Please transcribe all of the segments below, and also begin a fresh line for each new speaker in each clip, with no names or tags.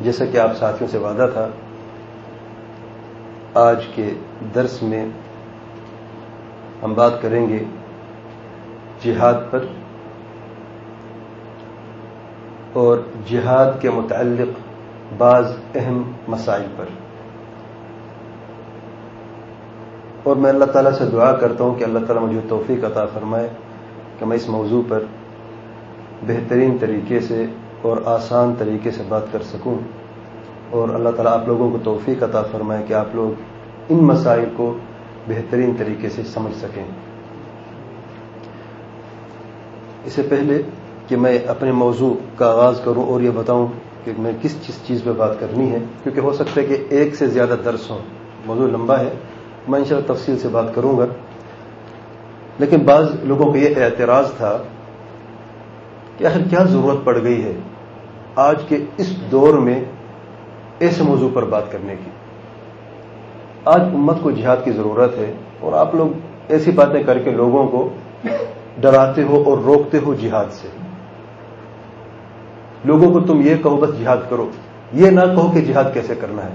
جیسا کہ آپ ساتھیوں سے وعدہ تھا، آج کے درس میں ہم بات کریں گے جہاد پر اور جہاد کے متعلق بعض اہم مسائل پر۔ اور میں اللہ تعالیٰ سے دعا کرتا ہوں کہ اللہ تعالیٰ مجھے توفیق عطا فرمائے کہ میں اس موضوع پر بہترین طریقے سے اور آسان طریقے سے بات کر سکوں۔ اور اللہ تعالیٰ آپ لوگوں کو توفیق عطا فرمائے کہ آپ لوگ ان مسائل کو بہترین طریقے سے سمجھ سکیں۔ اس سے پہلے کہ میں اپنے موضوع کا آغاز کروں اور یہ بتاؤں کہ میں کس چیز چیز پہ بات کرنی ہے، کیونکہ ہو سکتا ہے کہ ایک سے زیادہ درس ہوں۔ موضوع لمبا ہے، میں انشاءاللہ تفصیل سے بات کروں گا۔ لیکن بعض لوگوں کو یہ اعتراض تھا کہ آخر کیا ضرورت پڑ گئی ہے آج کے اس دور میں ایسے موضوع پر بات کرنے کی؟ آج امت کو جہاد کی ضرورت ہے اور آپ لوگ ایسی باتیں کر کے لوگوں کو ڈراتے ہو اور روکتے ہو جہاد سے۔ لوگوں کو تم یہ کہو بس جہاد کرو۔ یہ نہ کہو کہ جہاد کیسے کرنا ہے۔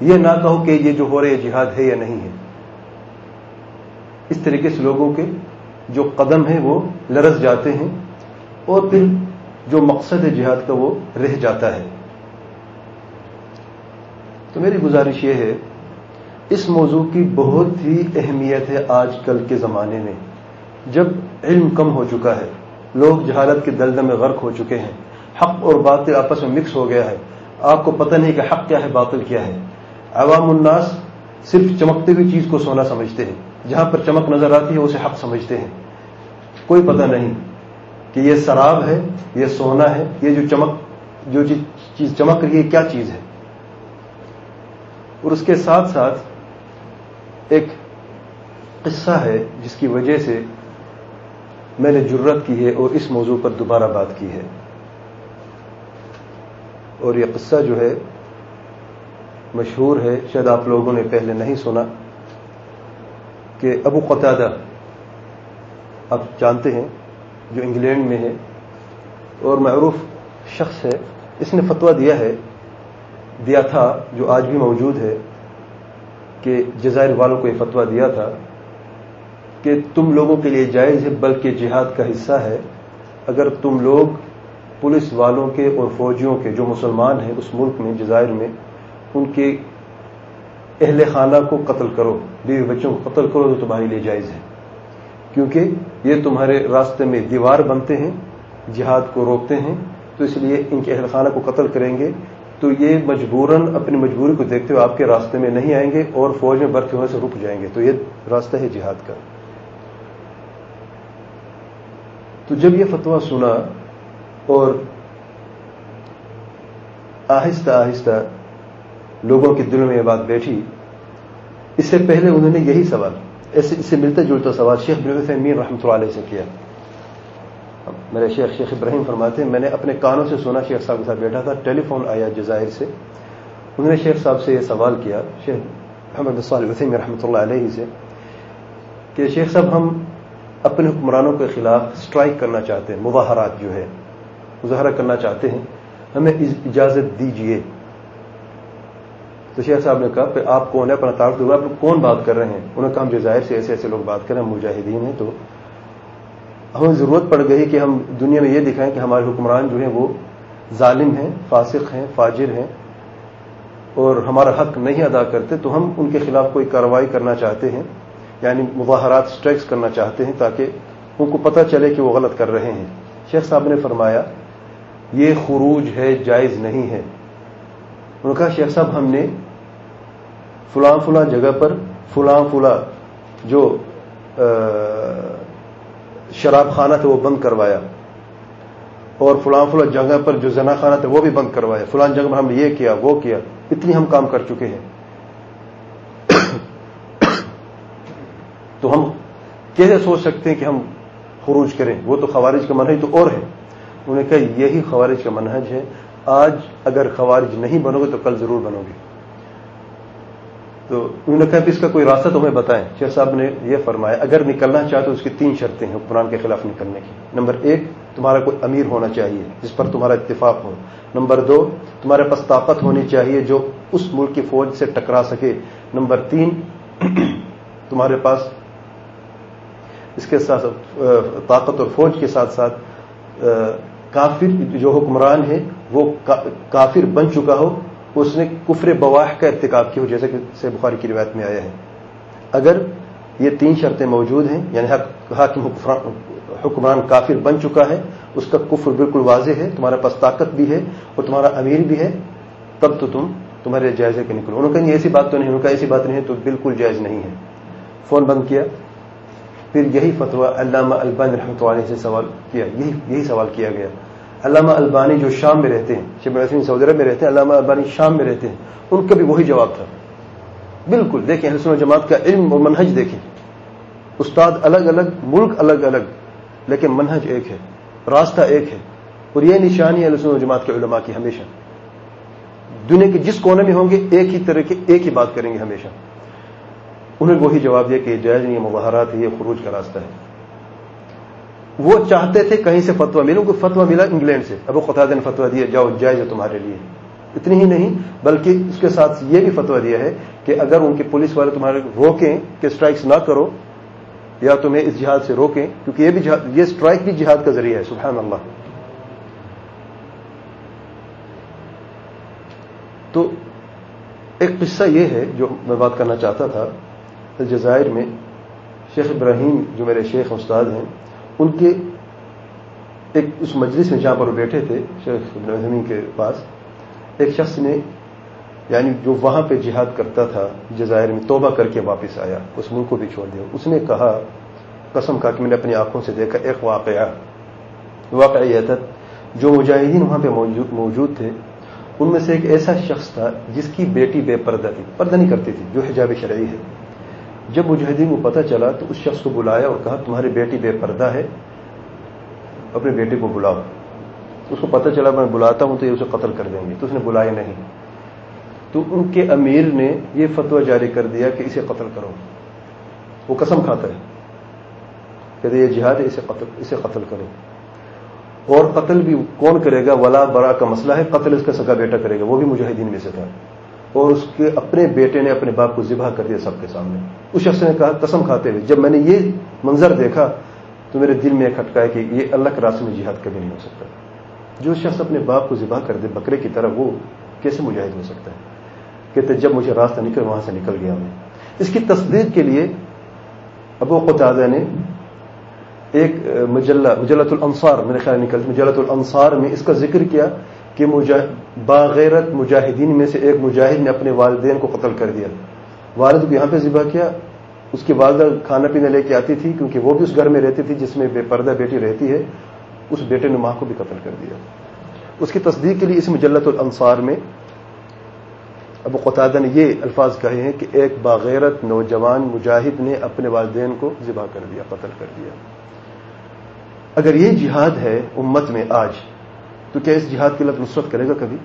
یہ نہ کہو کہ یہ جو ہو رہے جہاد ہے یا نہیں ہے۔ اس طریقے سے لوگوں کے جو قدم ہیں وہ لرس جاتے ہیں۔ اور پھر جو مقصد ہے جہاد کا وہ رہ جاتا ہے۔ تو میری گزارش یہ ہے، اس موضوع کی بہت ہی اہمیت ہے آج کل کے زمانے میں۔ جب علم کم ہو چکا ہے، لوگ جہالت کے دلدل میں غرق ہو چکے ہیں۔ حق اور باطل آپس میں مکس ہو گیا ہے۔ آپ کو پتہ نہیں کہ حق کیا ہے، باطل کیا ہے۔ عوام الناس صرف چمکتی ہوئی چیز کو سونا سمجھتے ہیں۔ جہاں پر چمک نظر آتی ہے، اسے حق سمجھتے ہیں۔ کوئی پتہ نہیں۔ کہ یہ شراب ہے، یہ سونا ہے، یہ جو چمک، جو چیز چمک رہی ہے کیا چیز ہے؟ اور اس کے ساتھ ساتھ ایک قصہ ہے جس کی وجہ سے میں نے جرت کی ہے اور اس موضوع پر دوبارہ بات کی ہے۔ اور یہ قصہ جو ہے، مشہور ہے، شاید آپ لوگوں نے پہلے نہیں سنا کہ ابو قطادہ آپ جانتے ہیں جو انگلینڈ میں ہے، اور معروف شخص ہے، اس نے فتویٰ دیا ہے، دیا تھا، جو آج بھی موجود ہے، کہ جزائر والوں کو یہ فتویٰ دیا تھا کہ تم لوگوں کے لیے جائز ہے، بلکہ جہاد کا حصہ ہے۔ اگر تم لوگ پولیس والوں کے اور فوجیوں کے، جو مسلمان ہیں اس ملک میں، جزائر میں، ان کے اہل خانہ کو قتل کرو، بیوی بچوں کو قتل کرو، تو تمہارے لیے جائز ہے۔ کیونکہ یہ تمہارے راستے میں دیوار بنتے ہیں، جہاد کو روکتے ہیں، تو اس لیے ان کے اہل خانہ کو قتل کریں گے۔ تو یہ مجبوراً اپنی مجبوری کو دیکھتے ہوئے آپ کے راستے میں نہیں آئیں گے اور فوج میں برتے ہونے سے رک جائیں گے۔ تو یہ راستہ ہے جہاد کا۔ تو جب یہ فتویٰ سنا اور آہستہ آہستہ لوگوں کے دلوں میں یہ بات بیٹھی، اس سے پہلے انہوں نے یہی سوال اس سے ملتا جلتا سوال شیخ بن عثیمین رحمۃ اللہ علیہ سے کیا۔ میرے شیخ شیخ ابراہیم فرماتے ہیں، میں نے اپنے کانوں سے سنا، شیخ صاحب کے ساتھ بیٹھا تھا ٹیلی فون آیا جزائر سے۔ انہوں نے شیخ صاحب سے یہ سوال کیا، شیخ محمد وسیم رحمۃ اللہ علیہ سے، کہ شیخ صاحب، ہم اپنے حکمرانوں کے خلاف اسٹرائک کرنا چاہتے ہیں، مظاہرات جو ہے مظاہرہ کرنا چاہتے ہیں، ہمیں اجازت دیجیے تو شیخ صاحب نے کہا کہ آپ کون ہے اپنا تعارف دوں آپ کون بات کر رہے ہیں؟ انہوں نے کہا ہم جزائر سے ایسے ایسے لوگ بات کر رہے ہیں، مجاہدین ہیں، تو ہمیں ضرورت پڑ گئی کہ ہم دنیا میں یہ دکھائیں کہ ہمارے حکمران جو ہیں وہ ظالم ہیں، فاسق ہیں، فاجر ہیں اور ہمارا حق نہیں ادا کرتے، تو ہم ان کے خلاف کوئی کارروائی کرنا چاہتے ہیں یعنی مظاہرات اسٹرائکس کرنا چاہتے ہیں تاکہ ان کو پتہ چلے کہ وہ غلط کر رہے ہیں۔ شیخ صاحب نے فرمایا، یہ خروج ہے، جائز نہیں ہے۔ انہوں نے کہا شیخ صاحب، ہم نے فلاں فلاں جگہ پر فلاں فلاں جو شراب خانہ تھا وہ بند کروایا۔ اور فلاں فلاں جگہ پر جو زنا خانہ تھا وہ بھی بند کروائے فلان جگہ میں ہم نے یہ کیا، وہ کیا، اتنی ہم کام کر چکے ہیں۔ تو ہم کیسے سوچ سکتے ہیں کہ ہم خروج کریں؟ وہ تو خوارج کا منہج تو اور ہے۔ انہوں نے کہا، یہی خوارج کا منہج ہے۔ آج اگر خوارج نہیں بنو گے تو کل ضرور بنو گے۔ تو انہوں نے کہا کہ اس کا کوئی راستہ تو ہمیں بتائیں۔ شیخ صاحب نے یہ فرمایا، اگر نکلنا چاہے تو اس کی تین شرطیں ہیں قرآن کے خلاف نکلنے کی۔ نمبر ایک، تمہارا کوئی امیر ہونا چاہیے جس پر تمہارا اتفاق ہو۔ نمبر دو، تمہارے پاس طاقت ہونی چاہیے جو اس ملک کی فوج سے ٹکرا سکے۔ نمبر تین، تمہارے پاس اس کے ساتھ طاقت اور فوج کے ساتھ ساتھ کافر جو حکمران ہے وہ کافر بن چکا ہو۔ اس نے کفر بواہ کا ارتکاب کیا جیسے کہ سے بخاری کی روایت میں آیا ہے۔ اگر یہ تین شرطیں موجود ہیں یعنی حاکم، حکمران کافر بن چکا ہے، اس کا کفر بالکل واضح ہے، تمہارے پاس طاقت بھی ہے اور تمہارا امیر بھی ہے، تب تو تم تمہارے جائزے کے نکلو۔ انہوں نے ایسی بات تو نہیں ان کا ایسی بات نہیں ہے، تو بالکل جائز نہیں ہے۔ فون بند کیا۔ پھر یہی فتویٰ علامہ البانی رحمۃ اللہ سے سوال کیا، یہی یہی سوال کیا گیا۔ علامہ البانی جو شام میں رہتے ہیں شب وسیم سعودی میں رہتے ہیں، علامہ البانی شام میں رہتے ہیں، ان کا بھی وہی جواب تھا۔ بالکل، دیکھیں حسن و جماعت کا علم اور منہج دیکھیں۔ استاد الگ الگ، ملک الگ الگ، لیکن منہج ایک ہے، راستہ ایک ہے۔ اور یہ نشانی ہے حسن و جماعت کے علماء کی ہمیشہ۔ دنیا کے جس کونے میں ہوں گے، ایک ہی طرح کے ایک ہی بات کریں گے ہمیشہ۔ انہیں وہی جواب دیا کہ جائز نہیں مظاہرات ہے یہ خروج کا راستہ ہے۔ وہ چاہتے تھے کہیں سے فتوا ملے کو فتوا ملا انگلینڈ سے۔ ابو قطع نے فتوا دیا، جاؤ جائز ہے تمہارے لیے۔ اتنی ہی نہیں، بلکہ اس کے ساتھ یہ بھی فتوا دیا ہے کہ اگر ان کے پولیس والے تمہارے روکیں کہ اسٹرائکس نہ کرو، یا تمہیں اس جہاد سے روکیں، کیونکہ یہ بھی جہاد، یہ اسٹرائک بھی جہاد کا ذریعہ ہے، سبحان اللہ۔ تو ایک قصہ یہ ہے جو میں بات کرنا چاہتا تھا، الجزائر میں شیخ ابراہیم جو میرے شیخ استاد ہیں ان کے ایک اس مجلس میں جہاں پر وہ بیٹھے تھے، شیخ ابراہیم کے پاس، ایک شخص نے یعنی جو وہاں پہ جہاد کرتا تھا جزائر میں توبہ کر کے واپس آیا، اس ملک کو بھی چھوڑ دیا۔ اس نے کہا، قسم کہا کہ میں نے اپنی آنکھوں سے دیکھا، ایک واقعہ۔ واقعہ یہ تھا، جو مجاہدین وہاں پہ موجود تھے، ان میں سے ایک ایسا شخص تھا جس کی بیٹی بے پردہ تھی، پردہ نہیں کرتی تھی، جو حجاب شرعی ہے۔ جب مجاہدین کو پتہ چلا تو اس شخص کو بلایا اور کہا تمہاری بیٹی بے پردہ ہے، اپنے بیٹے کو بلاؤ۔ اس کو پتہ چلا، میں بلاتا ہوں تو یہ اسے قتل کر دیں گے۔ تو اس نے بلایا نہیں۔ تو ان کے امیر نے یہ فتویٰ جاری کر دیا کہ اسے قتل کرو۔ وہ قسم کھاتا ہے۔ کہتے یہ جہاد ہے، اسے قتل اسے قتل کرو۔ اور قتل بھی کون کرے گا؟ ولا برا کا مسئلہ ہے، قتل اس کا سگا بیٹا کرے گا۔ وہ بھی مجاہدین میں سے تھا۔ اور اس کے اپنے بیٹے نے اپنے باپ کو ذبح کر دیا سب کے سامنے۔ اس شخص نے کہا، قسم کھاتے ہوئے، جب میں نے یہ منظر دیکھا تو میرے دل میں ایک کھٹکا ہے کہ یہ اللہ کے راستے میں جہاد کبھی نہیں ہو سکتا۔ جو شخص اپنے باپ کو ذبح کر دے بکرے کی طرح، وہ کیسے مجاہد ہو سکتا ہے؟ کہتے، جب مجھے راستہ نکل، وہاں سے نکل گیا میں۔ اس کی تصدیق کے لیے ابو قطع نے ایک، مجلہ مجلت الانصار، میرے خیال نکل مجلت الانصار میں اس کا ذکر کیا۔ کہ باغیرت مجاہدین میں سے ایک مجاہد نے اپنے والدین کو قتل کر دیا۔ والد کو یہاں پہ ذبح کیا۔ اس کی والدہ کھانا پینا لے کے آتی تھی کیونکہ وہ بھی اس گھر میں رہتی تھی جس میں بے پردہ بیٹی رہتی ہے۔ اس بیٹے نے ماں کو بھی قتل کر دیا۔ اس کی تصدیق کے لیے اس مجلت الانصار میں ابو قطادہ نے یہ الفاظ کہے ہیں کہ ایک باغیرت نوجوان مجاہد نے اپنے والدین کو ذبح کر دیا، قتل کر دیا۔ اگر یہ جہاد ہے امت میں آج تو کیا اس جہاد کی لت نصرت کرے گا کبھی؟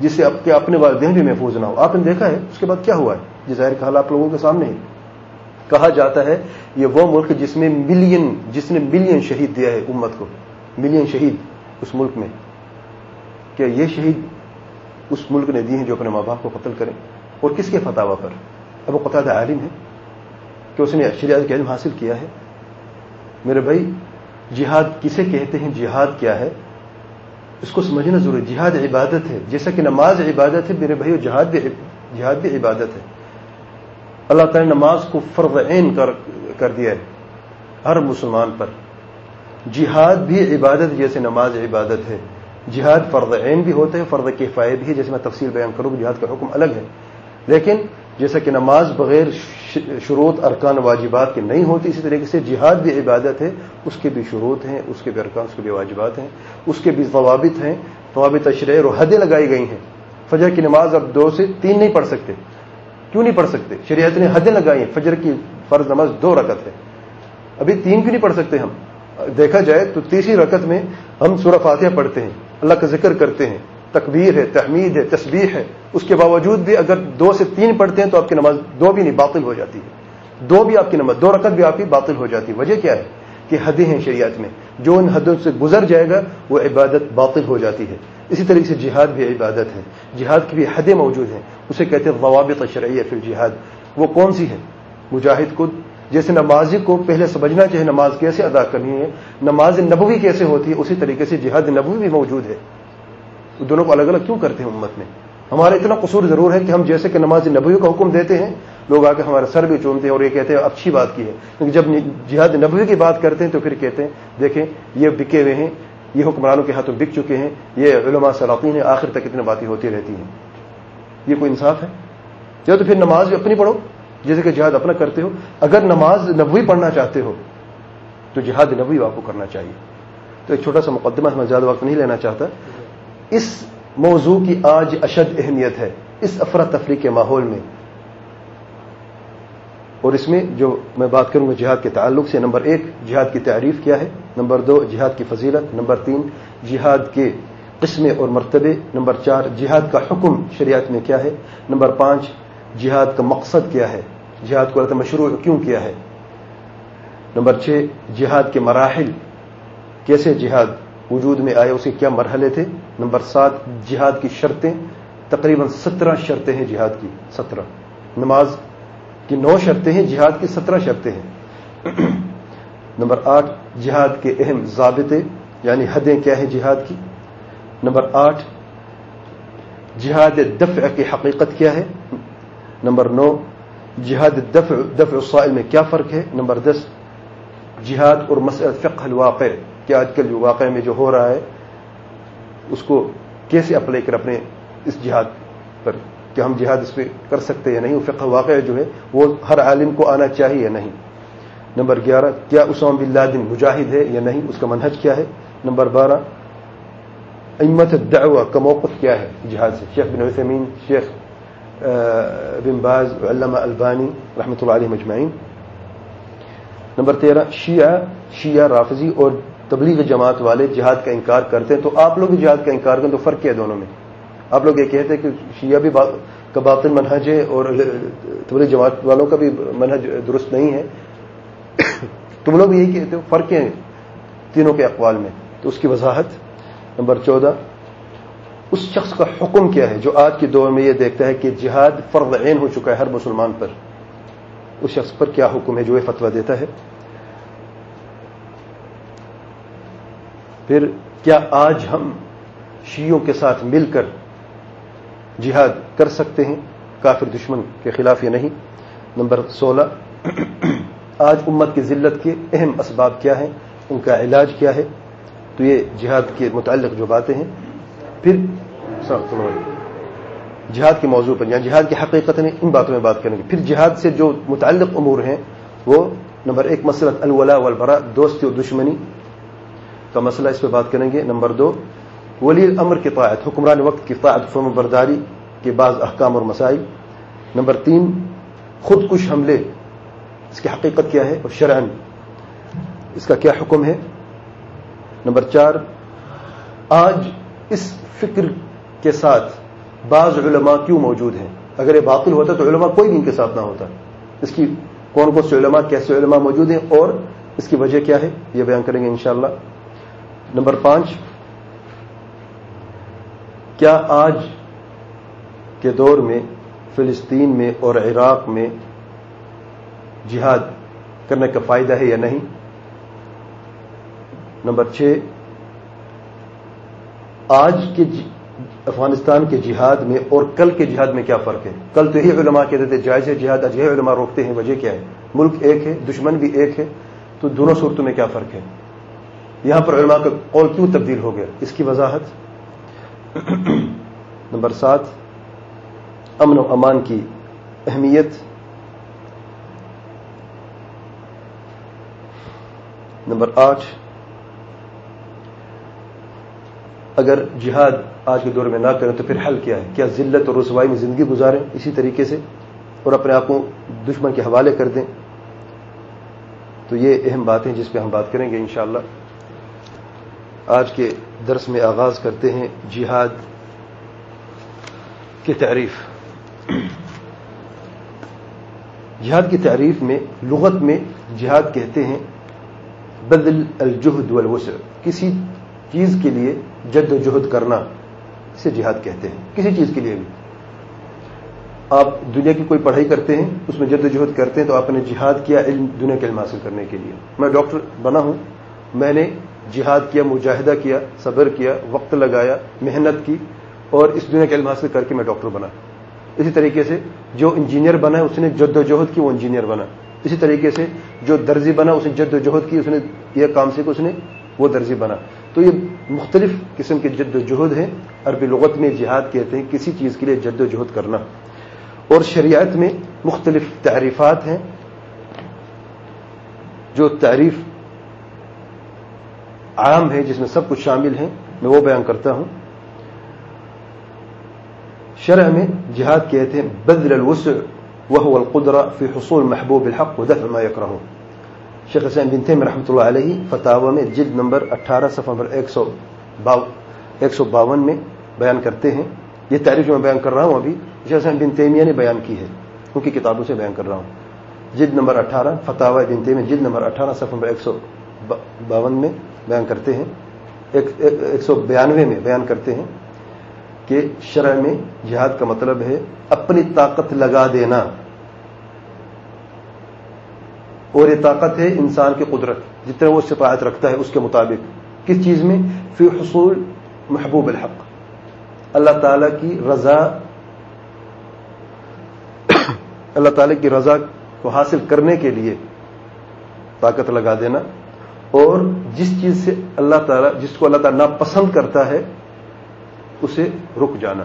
جس سے کے اپنے والدین بھی محفوظ نہ ہو۔ آپ نے دیکھا ہے؟ اس کے بعد کیا ہوا ہے؟ یہ ظاہر کا حال آپ لوگوں کے سامنے ہی کہا جاتا ہے، یہ وہ ملک جس میں ملین جس نے ملین شہید دیا ہے امت کو۔ ملین شہید اس ملک میں۔ کیا یہ شہید اس ملک نے دی ہیں جو اپنے ماں باپ کو قتل کریں اور کس کے فتح پر؟ اب وہ قطع عالم ہے کہ اس نے شریعت کے علم حاصل کیا ہے۔ میرے بھائی، جہاد کسے کہتے ہیں؟ جہاد کیا ہے؟ اس کو سمجھنا ضروری جہاد عبادت ہے۔ جیسا کہ نماز عبادت ہے، میرے بھائی جہاد بھی جہاد بھی عبادت ہے۔ اللہ تعالی نماز کو فرض عین کر کر دیا ہے ہر مسلمان پر۔ جہاد بھی عبادت جیسے نماز عبادت ہے۔ جہاد فرض عین بھی ہوتا ہے، فرض کفایہ بھی ہے۔ جیسے میں تفصیل بیان کروں، جہاد کا حکم الگ ہے۔ لیکن جیسا کہ نماز بغیر شروط، ارکان، واجبات کے نہیں ہوتی اسی طریقے سے، جہاد بھی عبادت ہے، اس کے بھی شروط ہیں، اس کے بھی ارکان، اس کے بھی واجبات ہیں، اس کے بھی ضوابط ہیں، ضوابط اشریر اور حدیں لگائی گئی ہیں۔ فجر کی نماز اب دو سے تین نہیں پڑھ سکتے۔ کیوں نہیں پڑھ سکتے؟ شریعت نے حدیں لگائی ہیں۔ فجر کی فرض نماز دو رکت ہے۔ ابھی تین کیوں نہیں پڑھ سکتے ہم؟ دیکھا جائے تو تیسری رکت میں ہم سورہ فاتحہ پڑھتے ہیں۔ اللہ کا ذکر کرتے ہیں۔ تکبیر ہے، تحمید ہے تصویر ہے۔ اس کے باوجود بھی اگر دو سے تین پڑھتے ہیں تو آپ کی نماز دو بھی نہیں، باطل ہو جاتی ہے۔ دو بھی آپ کی نماز، دو رکعت بھی آپ کی باطل ہو جاتی ہے۔ وجہ کیا ہے؟ کہ حدیں ہیں شریعت میں۔ جو ان حدوں سے گزر جائے گا، وہ عبادت باطل ہو جاتی ہے۔ اسی طریقے سے جہاد بھی عبادت ہے۔ جہاد کی بھی حدیں موجود ہیں۔ اسے کہتے ہیں ضوابط شرعیہ پھر جہاد وہ کون سی ہے مجاہد کو جیسے نمازی کو پہلے سمجھنا چاہے نماز کیسے ادا کرنی ہے، نماز نبوی کیسے ہوتی ہے، اسی طریقے سے جہاد نبوی بھی موجود ہے۔ دونوں کو الگ الگ کیوں کرتے ہیں امت میں؟ ہمارا اتنا قصور ضرور ہے کہ ہم جیسے کہ نماز نبوی کا حکم دیتے ہیں، لوگ آ کے ہمارا سر بھی چومتے ہیں اور یہ کہتے ہیں اچھی بات کی ہے۔ کیونکہ جب جہاد نبوی کی بات کرتے ہیں تو پھر کہتے ہیں، دیکھیں، یہ بکے ہوئے ہیں، یہ حکمرانوں کے ہاتھوں بک چکے ہیں، یہ علماء سلاطین ہیں آخر تک اتنی باتیں ہوتی رہتی ہیں۔ یہ کوئی انصاف ہے؟ یا تو پھر نماز بھی اپنی پڑھو، جیسے کہ جہاد اپنا کرتے ہو۔ اگر نماز نبوی پڑھنا چاہتے ہو، تو جہاد نبوی آپ کو کرنا چاہیے۔ تو ایک چھوٹا سا مقدمہ میں زیادہ وقت نہیں لینا چاہتا۔ اس موضوع کی آج اشد اہمیت ہے، اس افراتفری کے ماحول میں۔ اور اس میں جو میں بات کروں گا، جہاد کے تعلق سے، نمبر ایک، جہاد کی تعریف کیا ہے۔ نمبر دو، جہاد کی فضیلت۔ نمبر تین، جہاد کے قسمیں اور مرتبے۔ نمبر چار، جہاد کا حکم شریعت میں کیا ہے۔ نمبر پانچ، جہاد کا مقصد کیا ہے۔ جہاد کو مشروع کیوں کیا ہے؟ نمبر چھ، جہاد کے مراحل۔ کیسے جہاد وجود میں آئے؟ اس کے کیا مرحلے تھے؟ نمبر سات، جہاد کی شرطیں۔ تقریباً سترہ شرطیں ہیں جہاد کی، سترہ۔ نماز کی نو شرطیں ہیں، جہاد کی سترہ شرطیں ہیں۔ نمبر آٹھ، جہاد کے اہم ضابطے یعنی حدیں کیا ہیں جہاد کی؟ نمبر آٹھ، جہاد دفع کی حقیقت کیا ہے؟ نمبر نو، جہاد دفع دفع الصائل میں کیا فرق ہے؟ نمبر دس، جہاد اور مسئلہ فقہ الواقع، کہ آج کل جو واقع میں جو ہو رہا ہے اس کو کیسے اپلائی کر اپنے اس جہاد پر کہ ہم جہاد اس پہ کر سکتے یا نہیں؟ فقہ واقع جو ہے، وہ ہر عالم کو آنا چاہیے یا نہیں؟ نمبر گیارہ، کیا اسام بلادن مجاہد ہے یا نہیں؟ اس کا منہج کیا ہے؟ نمبر بارہ امت الدعوہ کا موقف کیا ہے جہاد سے؟ شیخ بن عثمین شیخ بن باز، علامہ البانی رحمۃ اللہ علیہ مجمعین۔ نمبر تیرہ، شیعہ شیعہ رافضی اور تبلیغ جماعت والے جہاد کا انکار کرتے ہیں تو آپ لوگ بھی جہاد کا انکار کریں تو فرق کیا ہے دونوں میں؟ آپ لوگ یہ کہتے ہیں کہ شیعہ بھی کا باطن منہج ہے اور تبلیغ جماعت والوں کا بھی منہج درست نہیں ہے۔ تم لوگ یہی کہتے ہو، فرق ہیں تینوں کے اقوال میں؟ تو اس کی وضاحت نمبر چودہ۔ اس شخص کا حکم کیا ہے جو آج کے دور میں یہ دیکھتا ہے کہ جہاد فرض عین ہو چکا ہے ہر مسلمان پر۔ اس شخص پر کیا حکم ہے جو یہ فتویٰ دیتا ہے؟ پھر کیا آج ہم شیعوں کے ساتھ مل کر جہاد کر سکتے ہیں؟ کافر دشمن کے خلاف یہ نہیں؟ نمبر سولہ، آج امت کی ذلت کے اہم اسباب کیا ہیں؟ ان کا علاج کیا ہے؟ تو یہ جہاد کے متعلق جو باتیں ہیں، پھر جہاد کے موضوع پر یہاں جہاد کی حقیقت نے ان باتوں میں بات کریں گے پھر جہاد سے جو متعلق امور ہیں، وہ نمبر ایک، مسئلہ الولا والبرا دوستی اور دشمنی۔ کا مسئلہ اس پہ بات کریں گے۔ نمبر دو، ولی الامر کی طاعت، حکمران وقت کی طاعت فرم برداری کے بعض احکام اور مسائل۔ نمبر تین خود کش حملے، اس کی حقیقت کیا ہے اور شرعن اس کا کیا حکم ہے۔ نمبر چار، آج اس فکر کے ساتھ بعض علماء کیوں موجود ہیں؟ اگر یہ باطل ہوتا تو علماء کوئی بھی ان کے ساتھ نہ ہوتا۔ اس کی کون کون سے علماء، کیسے علماء موجود ہیں اور اس کی وجہ کیا ہے؟ یہ بیان کریں گے انشاءاللہ۔ نمبر پانچ، کیا آج کے دور میں فلسطین میں اور عراق میں جہاد کرنے کا فائدہ ہے یا نہیں؟ نمبر چھ، آج کے جی، افغانستان کے جہاد میں اور کل کے جہاد میں کیا فرق ہے؟ کل تو یہی علماء کہتے تھے، جائز ہے جہاد اجہ علماء روکتے ہیں، وجہ کیا ہے؟ ملک ایک ہے، دشمن بھی ایک ہے، تو دونوں صورتوں میں کیا فرق ہے؟ یہاں پر علماء کا قول کیوں تبدیل ہو گیا؟ اس کی وضاحت۔ نمبر سات، امن و امان کی اہمیت۔ نمبر آٹھ، اگر جہاد آج کے دور میں نہ کریں تو پھر حل کیا ہے؟ کیا ذلت اور رسوائی میں زندگی گزاریں اسی طریقے سے؟ اور اپنے آپ کو دشمن کے حوالے کر دیں۔ تو یہ اہم باتیں جس پہ ہم بات کریں گے انشاءاللہ۔ آج کے درس میں آغاز کرتے ہیں جہاد کی تعریف۔ جہاد کی تعریف میں، لغت میں جہاد کہتے ہیں، بدل الجہد والوسع کسی چیز کے لیے جد و جہد کرنا اسے جہاد کہتے ہیں۔ کسی چیز کے لیے بھی۔ آپ دنیا کی کوئی پڑھائی کرتے ہیں، اس میں جد و جہد کرتے ہیں، تو آپ نے جہاد کیا علم دنیا کے علم حاصل کرنے کے لیے۔ میں ڈاکٹر بنا ہوں۔ میں نے جہاد کیا، مجاہدہ کیا، صبر کیا، وقت لگایا، محنت کی اور اس دنیا کے علم حاصل کر کے میں ڈاکٹر بنا۔ اسی طریقے سے جو انجینئر بنا ہے اس نے جد و جہد کی وہ انجینئر بنا۔ اسی طریقے سے جو درزی بنا، اس نے جد و جہد کی، اس نے یہ کام سے اس نے وہ درزی بنا۔ تو یہ مختلف قسم کے جد و جہد ہیں۔ عربی لغت میں جہاد کہتے ہیں، کسی چیز کے لیے جد و جہد کرنا۔ اور شریعت میں مختلف تعریفات ہیں۔ جو تعریف عام ہے جس میں سب کچھ شامل ہیں، میں وہ بیان کرتا ہوں۔ شرع میں جہاد کہتے ہیں بدل الوسع، وهو القدرة في حصول محبوب الحق ودفع ما يكرهه شیخ حسین بن تیم رحمۃ اللہ علیہ فتح میں جلد نمبر اٹھارہ، صفحہ نمبر ایک سو ایک سو باون میں بیان کرتے ہیں۔ یہ تعریف جو میں بیان کر رہا ہوں ابھی، شیخ حسین بن تیمیہ نے بیان کی ہے۔ ان کی کتابوں سے بیان کر رہا ہوں۔ جلد نمبر اٹھارہ فتح بن تیمیہ جلد نمبر اٹھارہ، صفحہ نمبر ایک سو باون میں بیان کرتے ہیں۔ ایک سو بیانوے میں بیان کرتے ہیں کہ شرح میں جہاد کا مطلب ہے اپنی طاقت لگا دینا۔ اور یہ طاقت ہے انسان کی قدرت، جتنا وہ شفایت رکھتا ہے اس کے مطابق۔ کس چیز میں؟ فی حصول محبوب الحق۔ اللہ تعالی کی رضا، اللہ تعالی کی رضا کو حاصل کرنے کے لیے طاقت لگا دینا۔ اور جس چیز سے اللہ تعالیٰ جس کو اللہ تعالیٰ ناپسند کرتا ہے، اسے رک جانا۔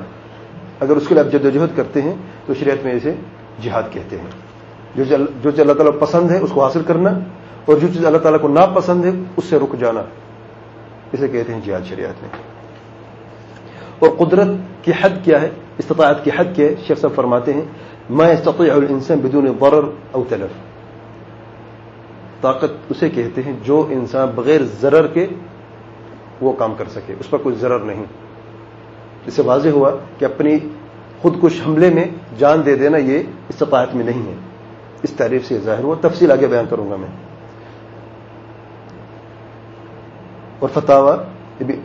اگر اس کے لیے آپ جدوجہد کرتے ہیں، تو شریعت میں اسے جہاد کہتے ہیں۔ جو جو چیز اللہ تعالیٰ پسند ہے، اس کو حاصل کرنا۔ اور جو چیز اللہ تعالیٰ کو ناپسند ہے، اس سے رک جانا۔ اسے کہتے ہیں جہاد شریعت میں۔ اور قدرت کی حد کیا ہے؟ استطاعت کی حد کیا ہے؟ شیخ صاحب فرماتے ہیں میں استطيع الانسان بدون ضرر او تلف طاقت اسے کہتے ہیں جو انسان بغیر ضرر کے وہ کام کر سکے، اس پر کوئی ضرر نہیں۔ اس سے واضح ہوا کہ اپنی خود کش حملے میں جان دے دینا یہ استطاعت میں نہیں ہے۔ اس تعریف سے ظاہر ہوا۔ تفصیل آگے بیان کروں گا میں۔ اور فتح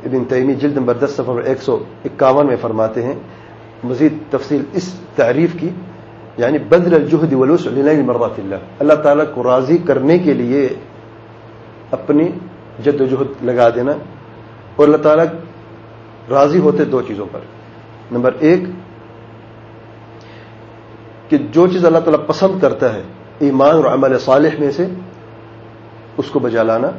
ابن تیمی جلد نمبر دس سفر ایک سو اکاون میں فرماتے ہیں، مزید تفصیل اس تعریف کی۔ یعنی بدل الجہد ولوس مرات اللہ۔ اللہ تعالیٰ کو راضی کرنے کے لیے اپنی جد و جہد لگا دینا۔ اور اللہ تعالیٰ راضی ہوتے دو چیزوں پر۔ نمبر ایک، کہ جو چیز اللہ تعالیٰ پسند کرتا ہے، ایمان اور عمل صالح میں سے، اس کو بجا لانا۔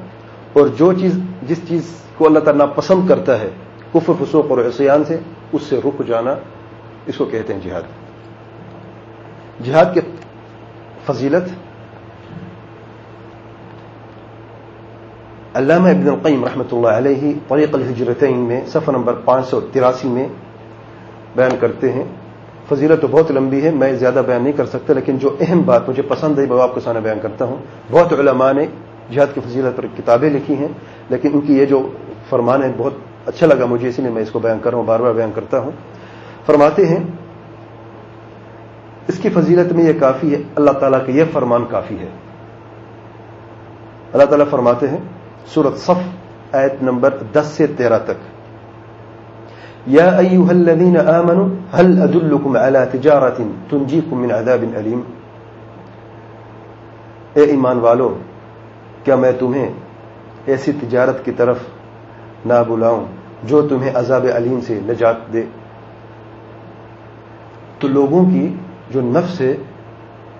اور جو چیز، جس چیز کو اللہ تعالیٰ پسند کرتا ہے، کفر، فسوق اور عصیان سے، اس سے رک جانا، اس کو کہتے ہیں جہاد۔ جہاد کی فضیلت علامہ ابن القیم رحمۃ اللہ علیہ طریق الحجرتین میں صفحہ نمبر پانچ سو تراسی میں بیان کرتے ہیں۔ فضیلت تو بہت لمبی ہے، میں زیادہ بیان نہیں کر سکتا، لیکن جو اہم بات مجھے پسند ہے وہ آپ کے سامنے بیان کرتا ہوں۔ بہت علماء نے جہاد کی فضیلت پر کتابیں لکھی ہیں، لیکن ان کی یہ جو فرمان ہے، بہت اچھا لگا مجھے، اسی لیے میں اس کو بیان کر رہا ہوں، بار بار بیان کرتا ہوں۔ فرماتے ہیں اس کی فضیلت میں یہ کافی ہے، اللہ تعالیٰ کا یہ فرمان کافی ہے۔ اللہ تعالیٰ فرماتے ہیں سورت صف ایت نمبر دس سے تیرہ تک۔ یا ایوہ الذین آمنوا، هل ادلکم على تجارت تنجیکم من عذاب علیم اے ایمان والو، کیا میں تمہیں ایسی تجارت کی طرف نہ بلاؤں جو تمہیں عذاب علیم سے نجات دے؟ تو لوگوں کی جو نفس ہے،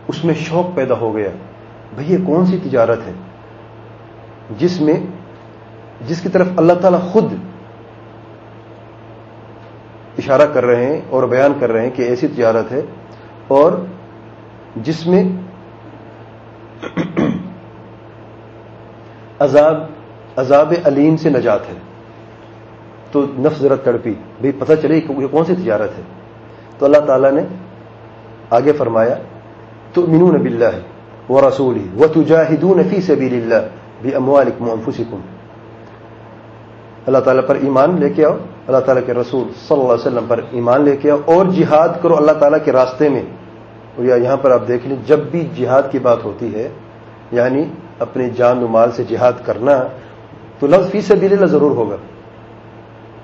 اس میں شوق پیدا ہو گیا۔ بھئی یہ کون سی تجارت ہے؟ جس میں، جس کی طرف اللہ تعالی خود اشارہ کر رہے ہیں اور بیان کر رہے ہیں کہ ایسی تجارت ہے اور جس میں عذاب عذاب علیم سے نجات ہے۔ تو نفس ذرا تڑپی بھائی پتہ چلے کہ یہ کون سی تجارت ہے۔ تو اللہ تعالیٰ نے آگے فرمایا تو مینون بلّہ ہے وہ رسول وہ تجاہدون فی اللہ بھی اللہ تعالیٰ پر ایمان لے کے آؤ، اللہ تعالیٰ کے رسول صلی اللہ علیہ وسلم پر ایمان لے کے آؤ، اور جہاد کرو اللہ تعالیٰ کے راستے میں۔ اور یا یہاں پر آپ دیکھ لیں، جب بھی جہاد کی بات ہوتی ہے یعنی اپنے جان و مال سے جہاد کرنا، تو لفظ فی سبیل اللہ ضرور ہوگا۔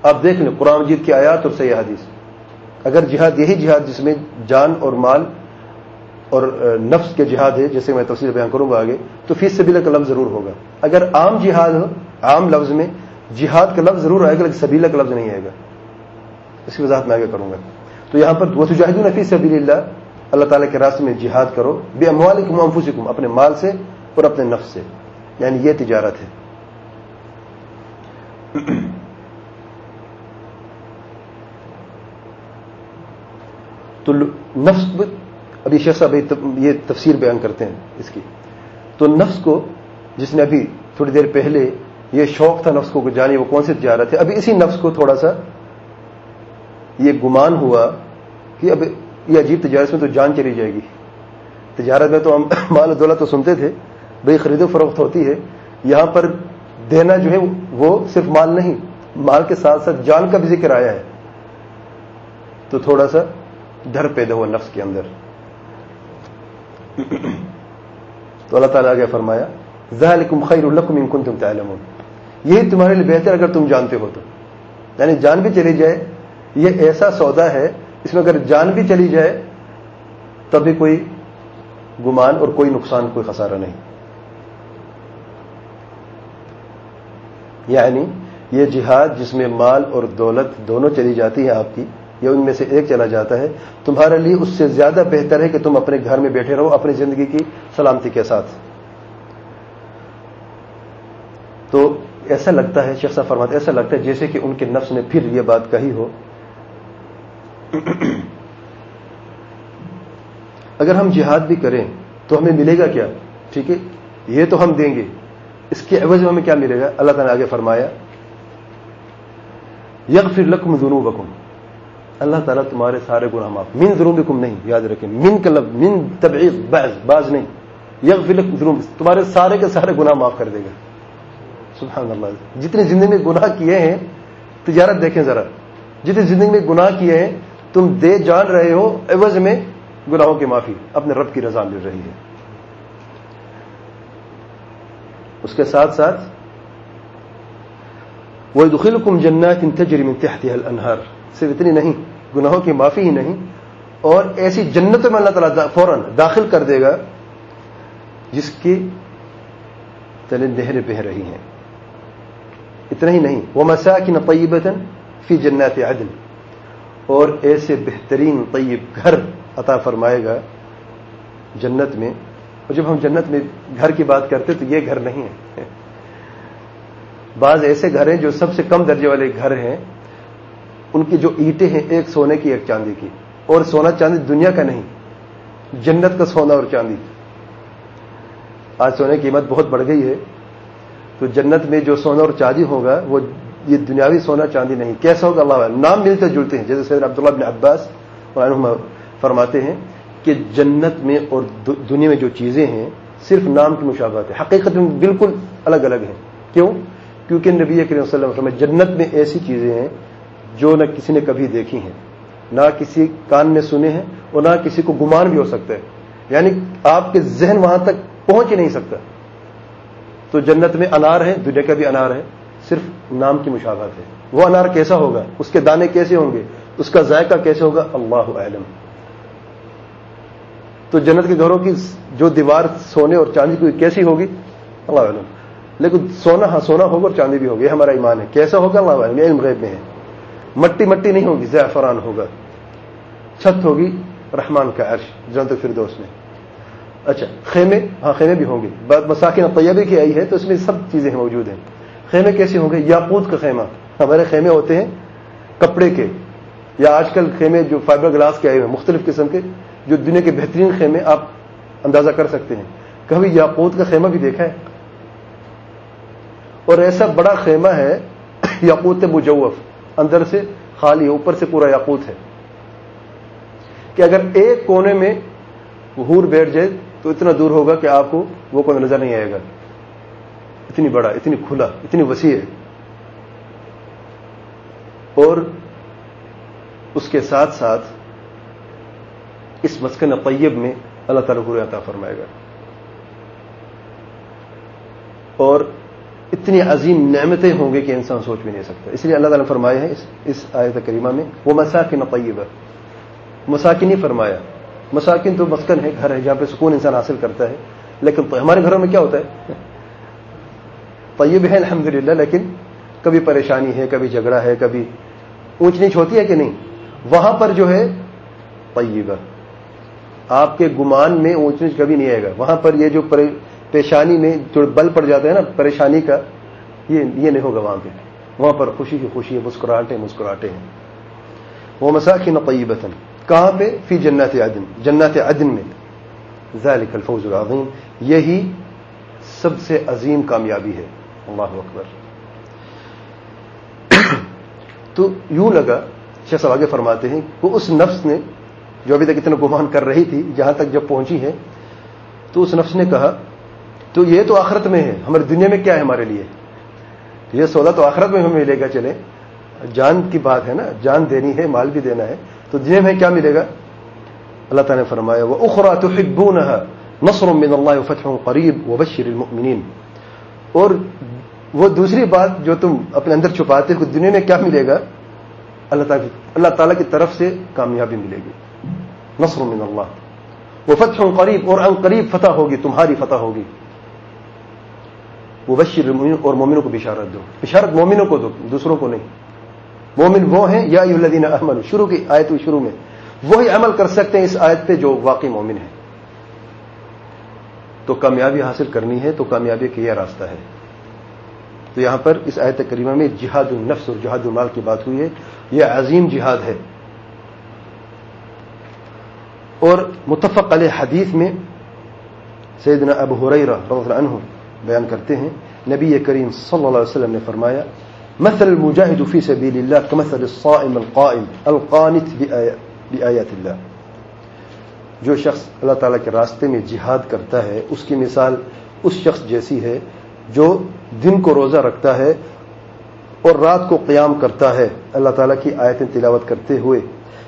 آپ دیکھ لیں، قرآن مجید کی آیات اور صحیح حدیث۔ اگر جہاد، یہی جہاد جس میں جان اور مال اور نفس کے جہاد ہے، جیسے میں تفصیل بیان کروں گا آگے، تو فیس سبیلا کا لفظ ضرور ہوگا۔ اگر عام جہاد ہو، عام لفظ میں جہاد کا لفظ ضرور آئے گا، لیکن سبیلا کا لفظ نہیں آئے گا۔ اس کی وضاحت میں آگے کروں گا۔ تو یہاں پر وہ تجاہد الفیس سبیل اللہ اللہ تعالیٰ کے راستے میں جہاد کرو بے اموال کم اپنے مال سے اور اپنے نفس سے۔ یعنی یہ تجارت ہے۔ تو نفس ابھی شیخ صاحب یہ تفسیر بیان کرتے ہیں اس کی۔ تو نفس کو جس نے ابھی تھوڑی دیر پہلے یہ شوق تھا نفس کو جانے وہ کون سی تجارت ہے ابھی اسی نفس کو تھوڑا سا یہ گمان ہوا کہ اب یہ عجیب تجارت میں تو جان چلی جائے گی۔ تجارت میں تو ہم مال دولت تو سنتے تھے بھائی خرید و فروخت ہوتی ہے، یہاں پر دینا جو ہے وہ صرف مال نہیں، مال کے ساتھ ساتھ جان کا بھی ذکر آیا ہے۔ تو تھوڑا سا ڈر پیدا ہوا نفس کے اندر۔ تو اللہ تعالیٰ آگے فرمایا، ذالکم خیر الکم ان کنتم تعلمون۔ یہی تمہارے لیے بہتر اگر تم جانتے ہو تو۔ یعنی جان بھی چلی جائے، یہ ایسا سودا ہے، اس میں اگر جان بھی چلی جائے تب بھی کوئی گمان اور کوئی نقصان، کوئی خسارہ نہیں۔ یعنی یہ جہاد جس میں مال اور دولت دونوں چلی جاتی ہے آپ کی یا ان میں سے ایک چلا جاتا ہے، تمہارے لیے اس سے زیادہ بہتر ہے کہ تم اپنے گھر میں بیٹھے رہو، اپنی زندگی کی سلامتی کے ساتھ۔ تو ایسا لگتا ہے شخص فرمات ایسا لگتا ہے جیسے کہ ان کے نفس نے پھر یہ بات کہی ہو۔ اگر ہم جہاد بھی کریں تو ہمیں ملے گا کیا؟ ٹھیک ہے؟ یہ تو ہم دیں گے۔ اس کے عوض میں ہمیں کیا ملے گا؟ اللہ تعالیٰ نے آگے فرمایا، یغفر پھر لکم دونوں اللہ تعالیٰ تمہارے سارے گناہ معاف من ضرور کم نہیں، یاد رکھیں۔ من کا لفظ، من تبعیض، بعض بعض نہیں۔ یغفر لکم ضرور تمہارے سارے کے سارے گناہ معاف کر دے گا۔ سبحان اللہ۔ جتنی زندگی میں گناہ کیے ہیں، تجارت دیکھیں ذرا۔ جتنی زندگی میں گناہ کیے ہیں، تم دے جان رہے ہو، عوض میں گناہوں کی معافی، اپنے رب کی رضا مل رہی ہے۔ اس کے ساتھ ساتھ وہ دخل کم جنات ان تجریم انتہتی الانہار صرف اتنی نہیں، گناہوں کی معافی ہی نہیں، اور ایسی جنت میں اللہ تعالیٰ فوراً داخل کر دے گا، جس کی تلے نہریں بہ رہی ہیں۔ اتنا ہی نہیں۔ وہ مساکن طیبتن فی جنات عدن۔ اور ایسے بہترین طیب گھر عطا فرمائے گا جنت میں۔ اور جب ہم جنت میں گھر کی بات کرتے تو یہ گھر نہیں ہے۔ بعض ایسے گھر ہیں جو سب سے کم درجے والے گھر ہیں۔ ان کی جو اینٹیں ہیں، ایک سونے کی، ایک چاندی کی۔ اور سونا چاندی دنیا کا نہیں، جنت کا سونا اور چاندی۔ آج سونے کی قیمت بہت بڑھ گئی ہے۔ تو جنت میں جو سونا اور چاندی ہوگا، وہ یہ دنیاوی سونا چاندی نہیں۔ کیسا ہوگا؟ اللہ نام ملتے جلتے ہیں۔ جیسے سید عبداللہ بن عباس فرماتے ہیں کہ جنت میں اور دنیا میں جو چیزیں ہیں، صرف نام کی مشابہت ہے۔ حقیقت میں بالکل الگ الگ ہیں۔ کیوں؟ کیونکہ نبی کریم صلی اللہ علیہ وسلم جنت میں ایسی چیزیں ہیں جو نہ کسی نے کبھی دیکھی ہیں، نہ کسی کان میں سنے ہیں اور نہ کسی کو گمان بھی ہو سکتا ہے یعنی آپ کے ذہن وہاں تک پہنچ ہی نہیں سکتا۔ تو جنت میں انار ہے دنیا کا بھی انار ہے صرف نام کی مشابہت ہے۔ وہ انار کیسا ہوگا؟ اس کے دانے کیسے ہوں گے؟ اس کا ذائقہ کیسے ہوگا؟ اللہ علم تو جنت کے گھروں کی جو دیوار سونے اور چاندی کی کیسی ہوگی؟ اللہ علم لیکن سونا ہاں سونا ہوگا اور چاندی بھی ہوگی ہمارا ایمان ہے۔ کیسا ہوگا؟ اللہ علم علم غیب میں ہے۔ مٹی مٹی نہیں ہوگی زیفران ہوگا۔ چھت ہوگی، رحمان کا عرش، جنت فردوس میں۔ اچھا خیمے؟ ہاں خیمے بھی ہوں گے۔ مساکن طیبے کی آئی ہے، تو اس میں سب چیزیں موجود ہیں۔ خیمے کیسے ہوں گے؟ یاقوت کا خیمہ۔ ہمارے خیمے ہوتے ہیں کپڑے کے، یا آج کل خیمے جو فائبر گلاس کے آئے ہوئے مختلف قسم کے، جو دنیا کے بہترین خیمے آپ اندازہ کر سکتے ہیں۔ کبھی یاقوت کا خیمہ بھی دیکھا ہے؟ اور ایسا بڑا خیمہ ہے یاقوت مجوف۔ اندر سے خالی اوپر سے پورا یاقوت ہے۔ کہ اگر ایک کونے میں ہور بیٹھ جائے تو اتنا دور ہوگا کہ آپ کو وہ کوئی نظر نہیں آئے گا۔ اتنی بڑا، اتنی کھلا، اتنی وسیع ہے۔ اور اس کے ساتھ ساتھ اس مسکن طیب میں اللہ تعالیٰ کو عطا فرمائے گا۔ اور اتنی عظیم نعمتیں ہوں گے کہ انسان سوچ بھی نہیں سکتا۔ اس لیے اللہ تعالیٰ نے فرمایا ہے اس آیت کریمہ میں وہ مساکن طیبہ مساکن ہی فرمایا۔ مساکن تو مسکن ہے، گھر ہے، جہاں پہ سکون انسان حاصل کرتا ہے۔ لیکن ہمارے گھروں میں کیا ہوتا ہے؟ طیب ہے، الحمدللہ، لیکن کبھی پریشانی ہے، کبھی جھگڑا ہے، کبھی اونچ نیچ ہوتی ہے کہ نہیں؟ وہاں پر جو ہے، طیبہ۔ آپ کے گمان میں اونچ نیچ کبھی نہیں آئے گا۔ وہاں پر یہ جو پیشانی میں جو بل پڑ جاتا ہے نا، پریشانی کا، یہ یہ نہیں ہوگا وہاں پہ۔ وہاں پر خوشی کی خوشی ہے، مسکراہٹیں مسکراہٹیں ہیں۔ وہ مساخی طیبتن کہاں پہ؟ فی جنت عدن جنت عدن میں۔ ذالک الفوز العظیم۔ یہی سب سے عظیم کامیابی ہے۔ اللہ اکبر۔ تو یوں لگا، شیخ صاحب آگے فرماتے ہیں کہ اس نفس نے جو ابھی تک اتنا گمان کر رہی تھی، جہاں تک جب پہنچی ہے، تو اس نفس نے کہا تو یہ تو آخرت میں ہے ہماری دنیا میں کیا ہے ہمارے لیے؟ یہ سودا تو آخرت میں ہمیں ملے گا چلے جان کی بات ہے نا، جان دینی ہے، مال بھی دینا ہے، تو دنیا میں کیا ملے گا؟ اللہ تعالیٰ نے فرمایا وہ اخرا تو نصر من اللہ فتح قریب و بشیر المؤمنین اور وہ دوسری بات جو تم اپنے اندر چھپاتے ہو، دنیا میں کیا ملے گا؟ اللہ تعالیٰ اللہ تعالیٰ کی طرف سے کامیابی ملے گی۔ نصر من اللہ وہ فتح قریب اور ان قریب فتح ہوگی، تمہاری فتح ہوگی۔ وہ بشیر اور مومنوں کو بشارت دو۔ بشارت مومنوں کو دو، دوسروں کو نہیں۔ مومن وہ ہیں، یا الدین احمد شروع کی آیت شروع میں۔ وہی عمل کر سکتے ہیں اس آیت پہ جو واقعی مومن ہے تو کامیابی حاصل کرنی ہے، تو کامیابی کا یہ راستہ ہے۔ تو یہاں پر اس آیت کریمہ میں جہاد النفس اور جہاد المال کی بات ہوئی ہے۔ یہ عظیم جہاد ہے۔ اور متفق علیہ حدیث میں سیدنا ابو حریرہ رضی اللہ عنہ بیان کرتے ہیں۔ نبی کریم صلی اللہ علیہ وسلم نے فرمایا، مثل المجاهد في سبيل الله كمثل الصائم القائم القانت بآيات الله جو شخص اللہ تعالیٰ کے راستے میں جہاد کرتا ہے، اس کی مثال اس شخص جیسی ہے جو دن کو روزہ رکھتا ہے اور رات کو قیام کرتا ہے۔ اللہ تعالیٰ کی آیتیں تلاوت کرتے ہوئے،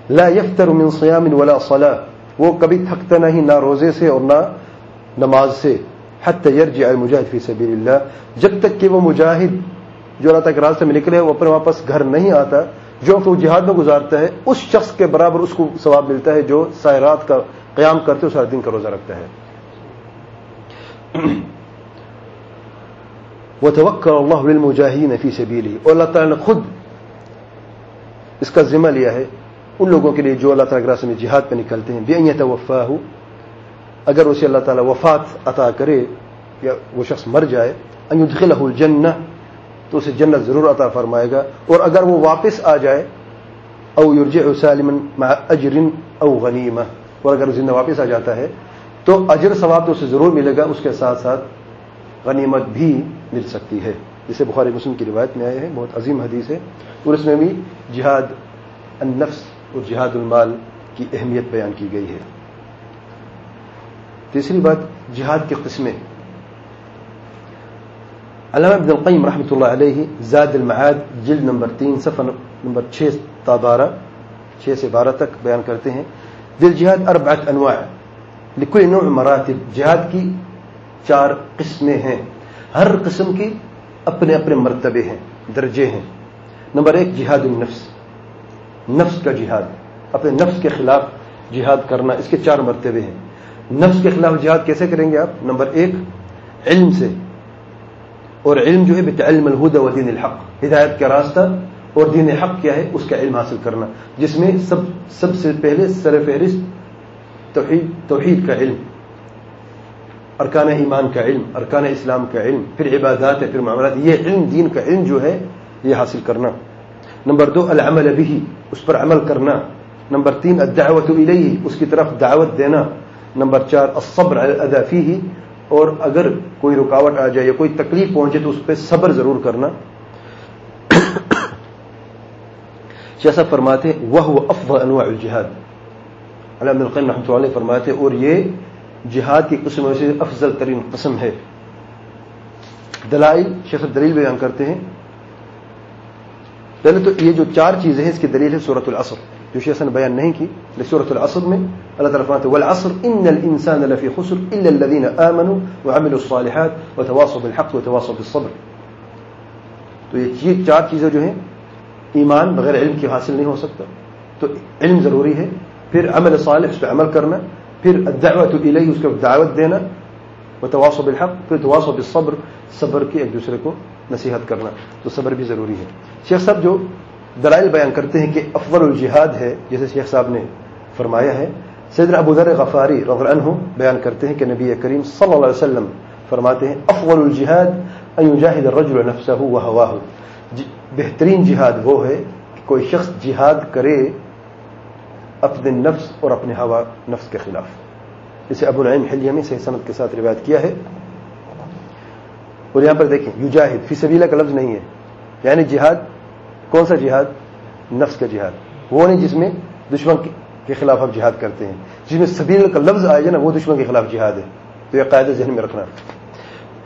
لا يفتر من صيام ولا صلاة. وہ کبھی تھکتا نہیں، نہ روزے سے اور نہ نماز سے۔ حتی يرجع المجاہد فی سبیل اللہ جب تک کہ وہ مجاہد جو اللہ تعالیٰ کے راستے میں نکلے، وہ اپنے واپس گھر نہیں آتا، جو وہ جہاد میں گزارتا ہے اس شخص کے برابر اس کو ثواب ملتا ہے جو سائرات کا قیام کرتے ہو سارے دن کا روزہ رکھتا ہے وہ توقع اللہ مجاہدین فی سبیلی اور اللہ تعالیٰ نے خود اس کا ذمہ لیا ہے ان لوگوں کے لیے جو اللہ تعالیٰ کے راستے میں جہاد پہ نکلتے ہیں۔ بے وفا ہو اگر اسے اللہ تعالیٰ وفات عطا کرے یا وہ شخص مر جائے، ان الجنہ، تو اسے جنت ضرور عطا فرمائے گا۔ اور اگر وہ واپس آ جائے، او مع اجر او غنیمہ۔ اور اگر زندہ واپس آ جاتا ہے، تو اجر ثواب تو اسے ضرور ملے گا، اس کے ساتھ ساتھ غنیمت بھی مل سکتی ہے۔ جسے بخاری مسلم کی روایت میں آئے ہیں بہت عظیم حدیث ہے۔ اور اس میں بھی جہاد النفس اور جہاد المال کی اہمیت بیان کی گئی ہے۔ تیسری بات، جہاد کی قسمیں۔ علامہ ابن القیم رحمۃ اللہ علیہ، زاد المعاد، جلد نمبر تین، صفحہ نمبر چھ تا بارہ چھ سے بارہ تک بیان کرتے ہیں۔ دل جہاد اربعت انواع، لکل نوع مراتب۔ جہاد کی چار قسمیں ہیں۔ ہر قسم کی اپنے اپنے مرتبے ہیں، درجے ہیں۔ نمبر ایک، جہاد النفس۔ نفس کا جہاد۔ اپنے نفس کے خلاف جہاد کرنا، اس کے چار مرتبے ہیں۔ نفس کے خلاف جہاد کیسے کریں گے آپ؟ نمبر ایک، علم سے۔ اور علم جو ہے بتعلم الہدا و دین الحق، ہدایت کا راستہ اور دین حق کیا ہے، اس کا علم حاصل کرنا۔ جس میں سب سب سے پہلے سر فہرست توحید توحید کا علم، ارکان ایمان کا علم، ارکان اسلام کا علم، پھر عبادات ہے پھر معاملات، یہ علم، دین کا علم جو ہے، یہ حاصل کرنا۔ نمبر دو، العمل بھی اس پر عمل کرنا۔ نمبر تین الدعوت الیہ اس کی طرف دعوت دینا۔ نمبر چار، الصبر ادا فیہ، اور اگر کوئی رکاوٹ آ جائے یا کوئی تکلیف پہنچے تو اس پہ صبر ضرور کرنا۔ جیسا فرماتے وہ افضل انواع الجہاد۔ علام القیم رحمۃ اللہ فرماتے اور یہ جہاد کی قسموں سے افضل ترین قسم ہے۔ دلائل، شیخ دلیل بیان کرتے ہیں۔ پہلے تو یہ جو چار چیزیں ہیں، اس کی دلیل ہے صورت العصر۔ جو شیخ نے بیان نہیں کی صورت العصر میں، اللہ تعالیٰ فرماتے والعصر ان الانسان لفی خسر الا الذين امنوا وعملوا الصالحات وتواصوا بالحق وتواصوا بالصبر۔ تو یہ چار چیزیں جو ہیں، ایمان بغیر علم کی حاصل نہیں ہو سکتا۔ تو علم ضروری ہے، پھر عمل صالح، اس پہ عمل کرنا، پھر الدعوت الیہ اس کو دعوت دینا، وتواصوا بالحق، پھر تواصوا بالصبر، صبر کی ایک دوسرے کو نصیحت کرنا۔ تو صبر بھی ضروری ہے۔ شیخ صاحب جو دلائل بیان کرتے ہیں کہ افضل الجہاد ہے، جیسے شیخ صاحب نے فرمایا ہے۔ سید ابو ذر غفاری رضی عنہ بیان کرتے ہیں کہ نبی کریم صلی اللہ علیہ وسلم فرماتے ہیں، افضل الجہاد ان يجاهد الرجل نفسه وهواه جی، بہترین جہاد وہ ہے کہ کوئی شخص جہاد کرے اپنے نفس اور اپنے ہوا نفس کے خلاف۔ جسے ابو العین حلیمی صحیح صنعت کے ساتھ روایت کیا ہے۔ اور یہاں پر دیکھیں، یجاہد فی سبیلہ کا لفظ نہیں ہے۔ یعنی جہاد کون سا جہاد؟ نفس کا جہاد۔ وہ نہیں جس میں دشمن کے خلاف آپ جہاد کرتے ہیں۔ جس میں سبیل کا لفظ آئے نا، وہ دشمن کے خلاف جہاد ہے۔ تو یہ قاعدہ ذہن میں رکھنا۔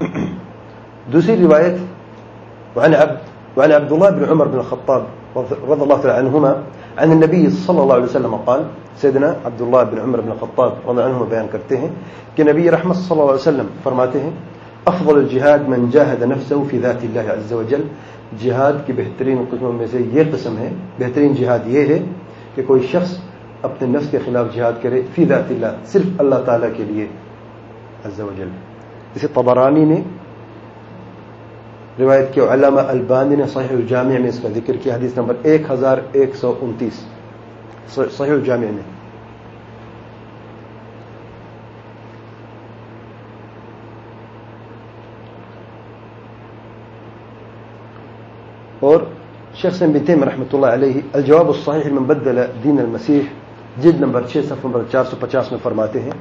دوسری روایت، وعن عبد وعن عبد الله بن عمر بن الخطاب رضي الله تعالى عنهما عن النبي صلى الله عليه وسلم قال سيدنا عبد الله بن عمر بن الخطاب رضي الله عنهما بیان کرتے ہیں کہ نبی رحمت صلی اللہ علیہ وسلم فرماتے ہیں، افضل الجهاد من جاهد نفسه في ذات الله عز وجل جہاد کی بہترین قسموں میں سے یہ قسم ہے، بہترین جہاد یہ ہے کہ کوئی شخص اپنے نفس کے خلاف جہاد کرے، فی ذات اللہ، صرف اللہ تعالی کے لیے۔ عز و جل۔ جسے طبرانی نے روایت کے علامہ البانی نے صحیح الجامع میں اس کا ذکر کیا، حدیث نمبر ایک ہزار ایک سو انتیس۔ صحیح الجامع میں۔ اور شیخ بن تیم رحمۃ اللہ علیہ الجواب الصحیح من بدل دین المسیح، جلد نمبر چھ، صفحہ نمبر چار سو پچاس میں فرماتے ہیں،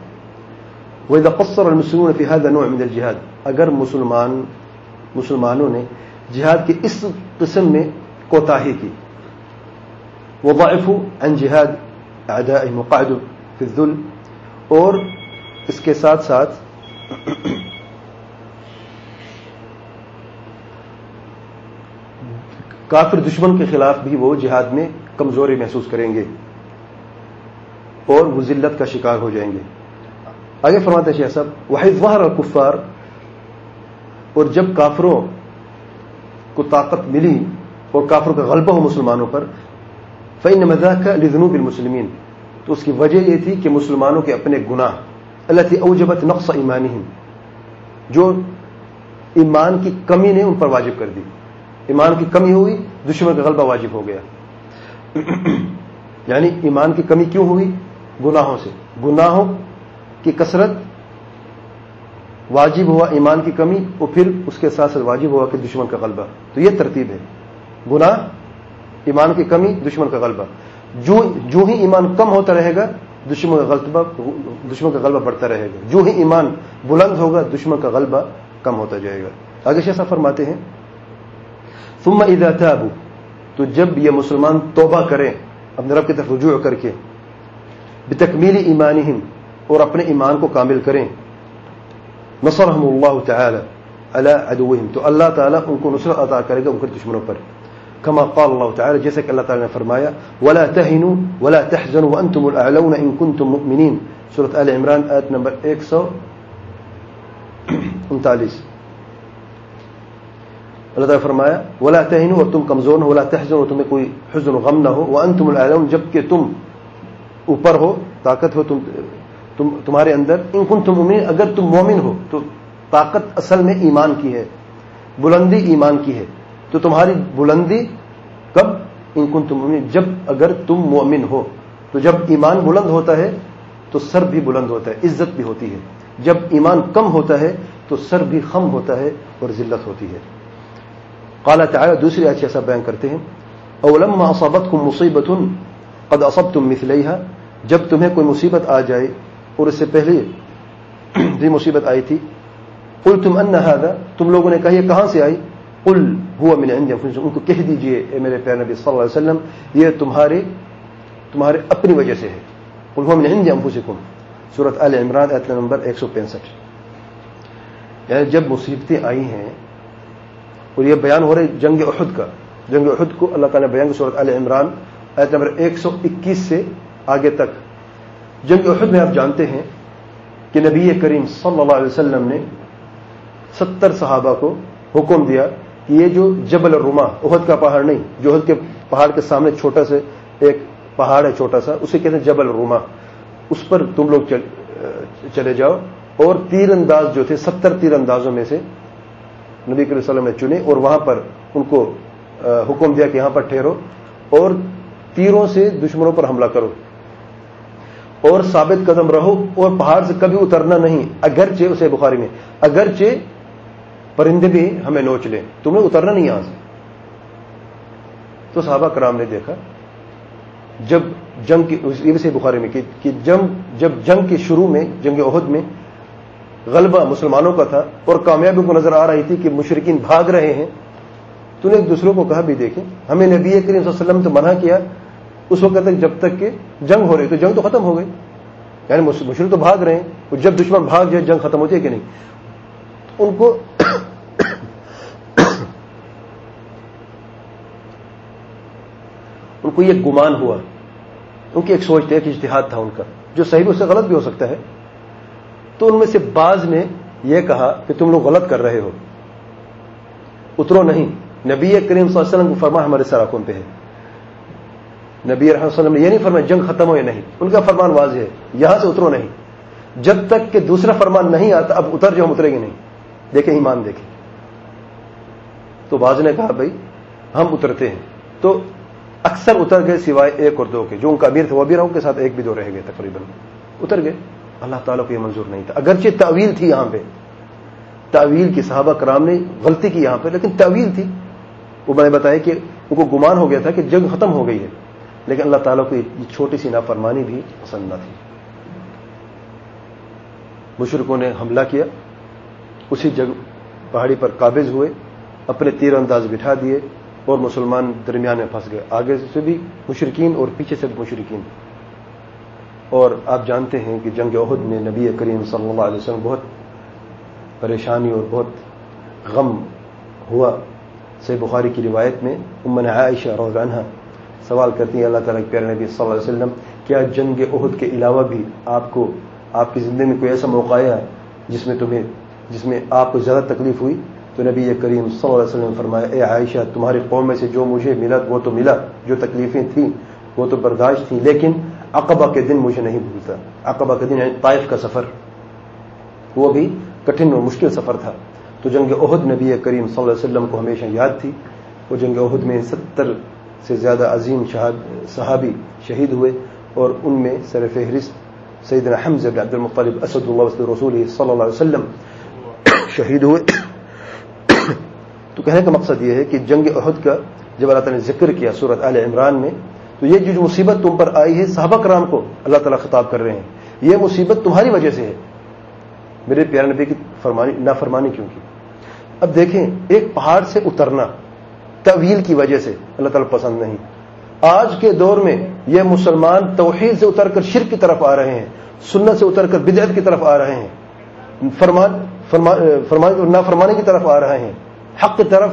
وَإِذَا قَصَّرَ الْمُسْلِمُونَ فِي هَذَا نوع من الجهاد اگر مسلمان، مسلمانوں نے جہاد کی اس قسم میں کوتاہی کی، وضعفوا عن جہاد اعداء مقعد فی الذل اور اس کے ساتھ ساتھ کافر دشمن کے خلاف بھی وہ جہاد میں کمزوری محسوس کریں گے اور وہ ذلت کا شکار ہو جائیں گے۔ آگے فرماتے شیخ صاحب واحد وحر اور کفار اور جب کافروں کو طاقت ملی اور کافروں کا غلبہ ہو مسلمانوں پر فعین مزاق کا لزنوب المسلمین تو اس کی وجہ یہ تھی کہ مسلمانوں کے اپنے گناہ اللہ اوجبت نقص ایمانی جو ایمان کی کمی نے ان پر واجب کر دی۔ ایمان کی کمی ہوئی، دشمن کا غلبہ واجب ہو گیا۔ یعنی ایمان کی کمی کیوں ہوئی؟ گناہوں سے۔ گناہوں کی کثرت واجب ہوا، ایمان کی کمی، اور پھر اس کے ساتھ ساتھ واجب ہوا کہ دشمن کا غلبہ۔ تو یہ ترتیب ہے۔ گناہ، ایمان کی کمی، دشمن کا غلبہ۔ جو جو ہی ایمان کم ہوتا رہے گا، دشمن کا غلبہ، دشمن کا غلبہ بڑھتا رہے گا۔ جو ہی ایمان بلند ہوگا، دشمن کا غلبہ کم ہوتا جائے گا۔ آگے شیخ فرماتے ہیں ثم اذا تابوا، تو جب یہ مسلمان توبہ کریں، اپنے رب کی طرف رجوع کر کے، بتکمیل ایمانہم اور اپنے ایمان کو کامل کریں۔ نصرهم اللہ تعالی على عدوهم تو اللہ تعالی ان کو نصرت عطا کرے گا ان کے دشمنوں پر۔ كما قال الله تعالى جیسے کہ اللہ تعالی نے فرمایا، ولا تهنوا ولا تحزنوا وانتم الاعلون ان كنتم مؤمنين سورۃ ال عمران ایت نمبر 139 اللہ تعالیٰ فرمایا، ولا تہین اور تم کمزور نہ ولا تحزن اور تمہیں کوئی حزن و غم نہ ہو وہ ان تم العلوم جبکہ تم اوپر ہو، طاقت ہو، تم تم، تمہارے اندر۔ ان کن تم مومن اگر تم مومن ہو، تو طاقت اصل میں ایمان کی ہے، بلندی ایمان کی ہے۔ تو تمہاری بلندی کب؟ ان کن تم مومن جب اگر تم مومن ہو۔ تو جب ایمان بلند ہوتا ہے، تو سر بھی بلند ہوتا ہے، عزت بھی ہوتی ہے۔ جب ایمان کم ہوتا ہے، تو سر بھی خم ہوتا ہے اور ذلت ہوتی ہے۔ قال تعالی دوسری آیت ایسا بیان کرتے ہیں، اولما اصابتكم مصیبت قد اصبتم مثلیها جب تمہیں کوئی مصیبت آ جائے، اور اس سے پہلے بھی مصیبت آئی تھی قل تم ان هذا، تم لوگوں نے کہا، یہ کہاں سے آئی؟ قل هو من عند انفسكم ان کو کہہ دیجیے، اے میرے پیارے نبی صلی اللہ علیہ وسلم، یہ تمہارے تمہارے اپنی وجہ سے ہے۔ قل هو من عند انفسكم سورۃ ال عمران ایت نمبر 165 یعنی جب مصیبتیں آئی ہیں اور یہ بیان ہو رہے جنگ احد کا۔ جنگ احد کو اللہ تعالیٰ نے بیان صورت ال عمران ایت نمبر 121 سے آگے تک۔ جنگ احد میں آپ جانتے ہیں کہ نبی کریم صلی اللہ علیہ وسلم نے ستر صحابہ کو حکم دیا کہ یہ جو جبل الرما عہد کا پہاڑ نہیں، جو عہد کے پہاڑ کے سامنے چھوٹا سے ایک پہاڑ ہے، چھوٹا سا، اسے کہتے ہیں جبل الرما اس پر تم لوگ چلے جاؤ۔ اور تیر انداز جو تھے، ستر تیر اندازوں میں سے نبی کریم وسلم نے چنے اور وہاں پر ان کو حکم دیا کہ یہاں پر ٹھہرو اور تیروں سے دشمنوں پر حملہ کرو اور ثابت قدم رہو اور پہاڑ سے کبھی اترنا نہیں، اگرچہ اسے بخاری میں، اگرچہ پرندے بھی ہمیں نوچ لیں۔ تمہیں اترنا نہیں یہاں سے تو صحابہ کرام نے دیکھا، جب جنگ کی سے بخاری میں کہ جب جنگ کے شروع میں، جنگ عہد میں غلبہ مسلمانوں کا تھا اور کامیابی کو نظر آ رہی تھی کہ مشرقین بھاگ رہے ہیں۔ تو نے ایک دوسروں کو کہا بھی دیکھیں، ہمیں نبی کریم صلی اللہ علیہ وسلم تو منع کیا اس وقت تک جب تک کہ جنگ ہو رہی تو جنگ تو ختم ہو گئی۔ یعنی مشرق تو بھاگ رہے ہیں جب دشمن بھاگ جائے جنگ ختم ہوتی ہے کہ نہیں؟ ان کو ان کو یہ گمان ہوا، ان کی ایک سوچ تھی، ایک اجتہاد تھا ان کا، جو صحیح اس سے غلط بھی ہو سکتا ہے۔ تو ان میں سے بعض نے یہ کہا کہ تم لوگ غلط کر رہے ہو۔ اترو نہیں۔ نبی کریم صلی اللہ علیہ وسلم کو فرما ہمارے سراخوں پہ ہے۔ نبی رحمۃ وسلم نے یہ نہیں فرمایا جنگ ختم ہو یا نہیں۔ ان کا فرمان واضح ہے۔ یہاں سے اترو نہیں۔ جب تک کہ دوسرا فرمان نہیں آتا، اب اتر جو ہم اتریں گے نہیں۔ دیکھیں، ایمان دیکھیں۔ تو باز نے کہا، بھائی، ہم اترتے ہیں۔ تو اکثر اتر گئے سوائے ایک اور دو کے۔ جو ان کا امیر تھا وہ بھی رہوں کے ساتھ ایک بھی دو رہ گئے تقریباً۔ اتر گئے۔ اللہ تعالیٰ کو یہ منظور نہیں تھا۔ اگرچہ تعویل تھی یہاں پہ۔ تعویل کی صحابہ کرام نے غلطی کی یہاں پہ، لیکن تعویل تھی۔ وہ میں نے بتایا کہ ان کو گمان ہو گیا تھا کہ جنگ ختم ہو گئی ہے۔ لیکن اللہ تعالیٰ کو یہ چھوٹی سی نافرمانی بھی پسند نہ تھی۔ مشرقوں نے حملہ کیا۔ اسی جگ پہاڑی پر قابض ہوئے۔ اپنے تیر انداز بٹھا دیے اور مسلمان درمیان میں پھنس گئے۔ آگے سے بھی مشرقین اور پیچھے سے بھی مشرقین اور آپ جانتے ہیں کہ جنگ عہد میں نبی کریم صلی اللہ علیہ وسلم بہت پریشانی اور بہت غم ہوا۔ سی بخاری کی روایت میں امن عائشہ روزانہ سوال کرتی ہیں، اللہ تعالیٰ کے پیارے نبی صلی اللہ علیہ وسلم، کیا جنگ عہد کے علاوہ بھی آپ کو، آپ کی زندگی میں کوئی ایسا موقع آیا جس میں تمہیں، جس میں آپ کو زیادہ تکلیف ہوئی؟ تو نبی کریم صلی اللہ علیہ وسلم فرمایا، اے عائشہ، تمہاری قوم میں سے جو مجھے ملا، وہ تو ملا۔ جو تکلیفیں تھیں، وہ تو برداشت تھیں، لیکن عقبہ کے دن مجھے نہیں بھولتا۔ عقبہ کے دن یعنی طائف کا سفر۔ وہ بھی کٹھن اور مشکل سفر تھا۔ تو جنگ عہد نبی کریم صلی اللہ علیہ وسلم کو ہمیشہ یاد تھی۔ وہ جنگ عہد میں ستر سے زیادہ عظیم صحابی شہید ہوئے اور ان میں سر فہرست سعید الحمد عبد المطلب اسد اللہ رسول صلی اللہ علیہ وسلم شہید ہوئے۔ تو کہنے کا مقصد یہ ہے کہ جنگ عہد کا جب اللہ تعالیٰ نے ذکر کیا صورت عال عمران میں تو یہ جو مصیبت تم پر آئی ہے، صحابہ کرام کو اللہ تعالیٰ خطاب کر رہے ہیں۔ یہ مصیبت تمہاری وجہ سے ہے۔ میرے پیارے نبی کی فرمانی، نافرمانی کیوں کی؟ اب دیکھیں، ایک پہاڑ سے اترنا طویل کی وجہ سے اللہ تعالیٰ پسند نہیں۔ آج کے دور میں یہ مسلمان توحید سے اتر کر شرک کی طرف آ رہے ہیں، سنت سے اتر کر بدعت کی طرف آ رہے ہیں۔ فرمان فرمان نافرمانی کی طرف آ رہے ہیں۔ حق کی طرف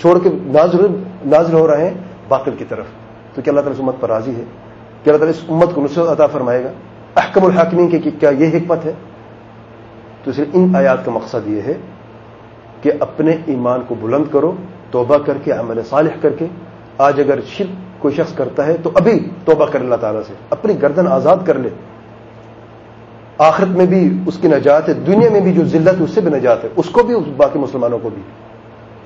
چھوڑ کے نازل نازل ہو رہے ہیں، باطل کی طرف۔ تو کیا اللہ تعالیٰ اس امت پر راضی ہے کہ اللہ تعالیٰ اس امت کو نصرت عطا فرمائے گا۔ احکم الحاکمین کی کیا یہ حکمت ہے؟ تو صرف ان آیات کا مقصد یہ ہے کہ اپنے ایمان کو بلند کرو، توبہ کر کے، عمل صالح کر کے۔ آج اگر شرک کوئی شخص کرتا ہے تو ابھی توبہ کر اللہ تعالیٰ سے۔ اپنی گردن آزاد کر لے۔ آخرت میں بھی اس کی نجات ہے، دنیا میں بھی جو ذلت ہے، اس سے بھی نجات ہے۔ اس کو بھی باقی مسلمانوں کو بھی۔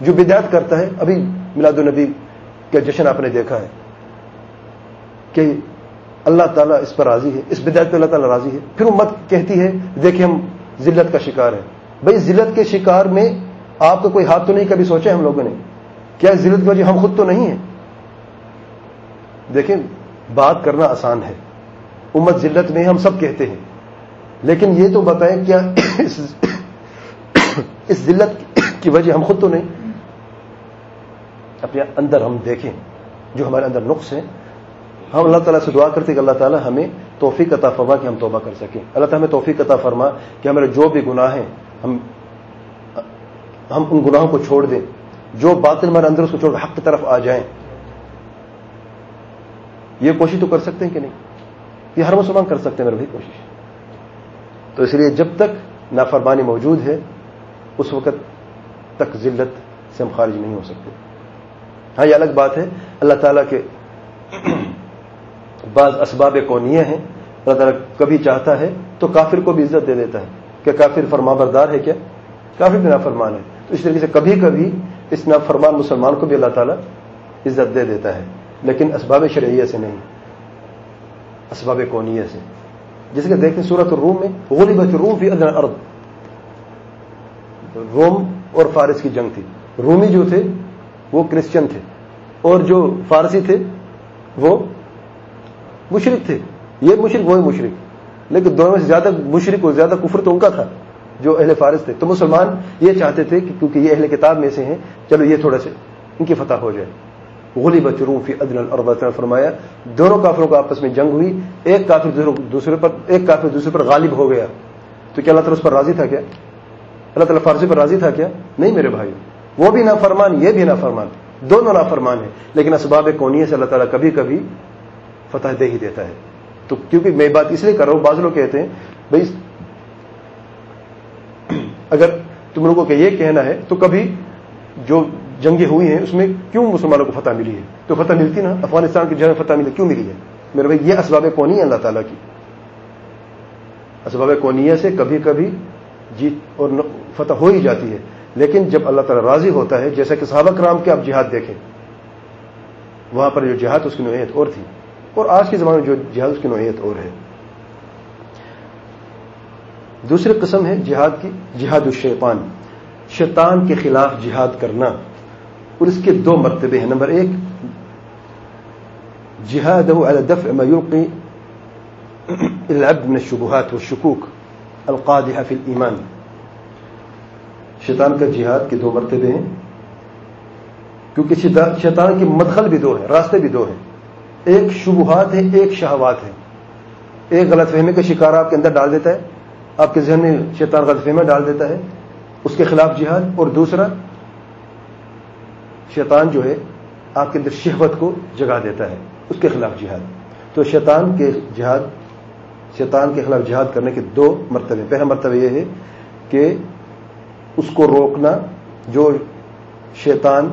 جو بدعت کرتا ہے، ابھی میلاد النبی کا جشن آپ نے دیکھا ہے۔ کہ اللہ تعالیٰ اس پر راضی ہے، اس بدعت پہ اللہ تعالیٰ راضی ہے۔ پھر امت کہتی ہے، دیکھیں ہم ذلت کا شکار ہیں۔ بھائی ذلت کے شکار میں آپ کا کوئی ہاتھ تو نہیں، کبھی سوچے ہم لوگوں نے؟ کیا ذلت کی وجہ ہم خود تو نہیں ہیں؟ دیکھیں، بات کرنا آسان ہے۔ امت ذلت میں ہم سب کہتے ہیں۔ لیکن یہ تو بتائیں، کیا اس ذلت کی وجہ ہم خود تو نہیں؟ اپنے اندر ہم دیکھیں، جو ہمارے اندر نقص ہیں ہم اللہ تعالیٰ سے دعا کرتے کہ اللہ تعالیٰ ہمیں توفیق عطا فرما کہ ہم توبہ کر سکیں۔ اللہ تعالیٰ ہمیں توفیق عطا فرما کہ ہمارے جو بھی گناہ ہیں، ہم ہم ان گناہوں کو چھوڑ دیں۔ جو باطل ہمارے اندر اس کو چھوڑ حق کی طرف آ جائیں۔ یہ کوشش تو کر سکتے ہیں کہ نہیں؟ یہ ہر مسلمان کر سکتے ہیں، میرے بھائی، کوشش۔ تو اس لیے جب تک نافرمانی موجود ہے، اس وقت تک ذلت سے ہم خارج نہیں ہو سکتے۔ ہاں یہ الگ بات ہے، اللہ تعالیٰ کے بعض اسباب کونیہ ہیں، اللہ تعالیٰ کبھی چاہتا ہے تو کافر کو بھی عزت دے دیتا ہے۔ کہ کافر فرما بردار ہے کیا؟ کافر بھی نافرمان ہے۔ تو اس طریقے سے کبھی کبھی اس نافرمان مسلمان کو بھی اللہ تعالیٰ عزت دے دیتا ہے۔ لیکن اسباب شرعیہ سے نہیں، اسباب کونیہ سے۔ جس کے دیکھیں صورت الروم میں، غلبت روم فی ادنا ارد روم اور فارس کی جنگ تھی۔ رومی جو تھے، وہ کرسچن تھے۔ اور جو فارسی تھے، وہ مشرق تھے۔ یہ مشرق وہی مشرق لیکن دونوں میں سے زیادہ مشرق اور زیادہ کفر تو ان کا تھا، جو اہل فارس تھے۔ تو مسلمان یہ چاہتے تھے کہ کیونکہ یہ اہل کتاب میں سے ہیں، چلو یہ تھوڑا سے ان کی فتح ہو جائے۔ غلی بچرو فی عدن اور فرمایا، دونوں کافروں کا آپس میں جنگ ہوئی۔ ایک کافر دوسرے پر ایک کافر دوسرے پر غالب ہو گیا۔ تو کیا اللہ تعالیٰ اس پر راضی تھا کیا؟ اللہ تعالیٰ فارسی پر راضی تھا کیا؟ نہیں میرے بھائی وہ بھی نہ فرمان یہ بھی نہ فرمان دونوں نافرمان فرمان ہیں۔ لیکن اسباب کونیے سے اللہ تعالیٰ کبھی کبھی فتح دے ہی دیتا ہے۔ تو کیونکہ میں بات اس لیے کر رہا ہوں، بعض لوگ کہتے ہیں، بھائی، اگر تم لوگوں کو یہ کہنا ہے، تو کبھی جو جنگیں ہوئی ہیں، اس میں کیوں مسلمانوں کو فتح ملی ہے؟ تو فتح ملتی نا، افغانستان کی جگہ فتح ملی، کیوں ملی ہے؟ میرے بھائی، یہ اسباب کونی ہے اللہ تعالیٰ کی؟ اسباب کونیا سے کبھی کبھی جیت اور فتح ہو ہی جاتی ہے۔ لیکن جب اللہ تعالیٰ راضی ہوتا ہے، جیسا کہ صحابہ کرام کے آپ جہاد دیکھیں، وہاں پر جو جہاد، اس کی نوعیت اور تھی۔ اور آج کے زمانے میں جو جہاد اس کی نوعیت اور ہے، دوسری قسم ہے جہاد کی جہاد الشیطان۔ شیطان کے خلاف جہاد کرنا۔ اور اس کے دو مرتبے ہیں۔ نمبر ایک، جہاد دفع ما يلقي العبد من الشبهات والشكوك القادحة في الإيمان شیطان کا جہاد کے دو مرتبے ہیں، کیونکہ شیطان کے مدخل بھی دو ہیں، راستے بھی دو ہیں۔ ایک شبہات ہے، ایک شہوات ہے۔ ایک غلط فہمی کا شکار آپ کے اندر ڈال دیتا ہے، آپ کے ذہن میں شیطان غلط فہمہ ڈال دیتا ہے، اس کے خلاف جہاد۔ اور دوسرا، شیطان جو ہے، آپ کے اندر شہوت کو جگا دیتا ہے، اس کے خلاف جہاد۔ تو شیطان کے جہاد، شیطان کے خلاف جہاد کرنے کے دو مرتبے۔ پہلا مرتبہ یہ ہے کہ اس کو روکنا جو شیطان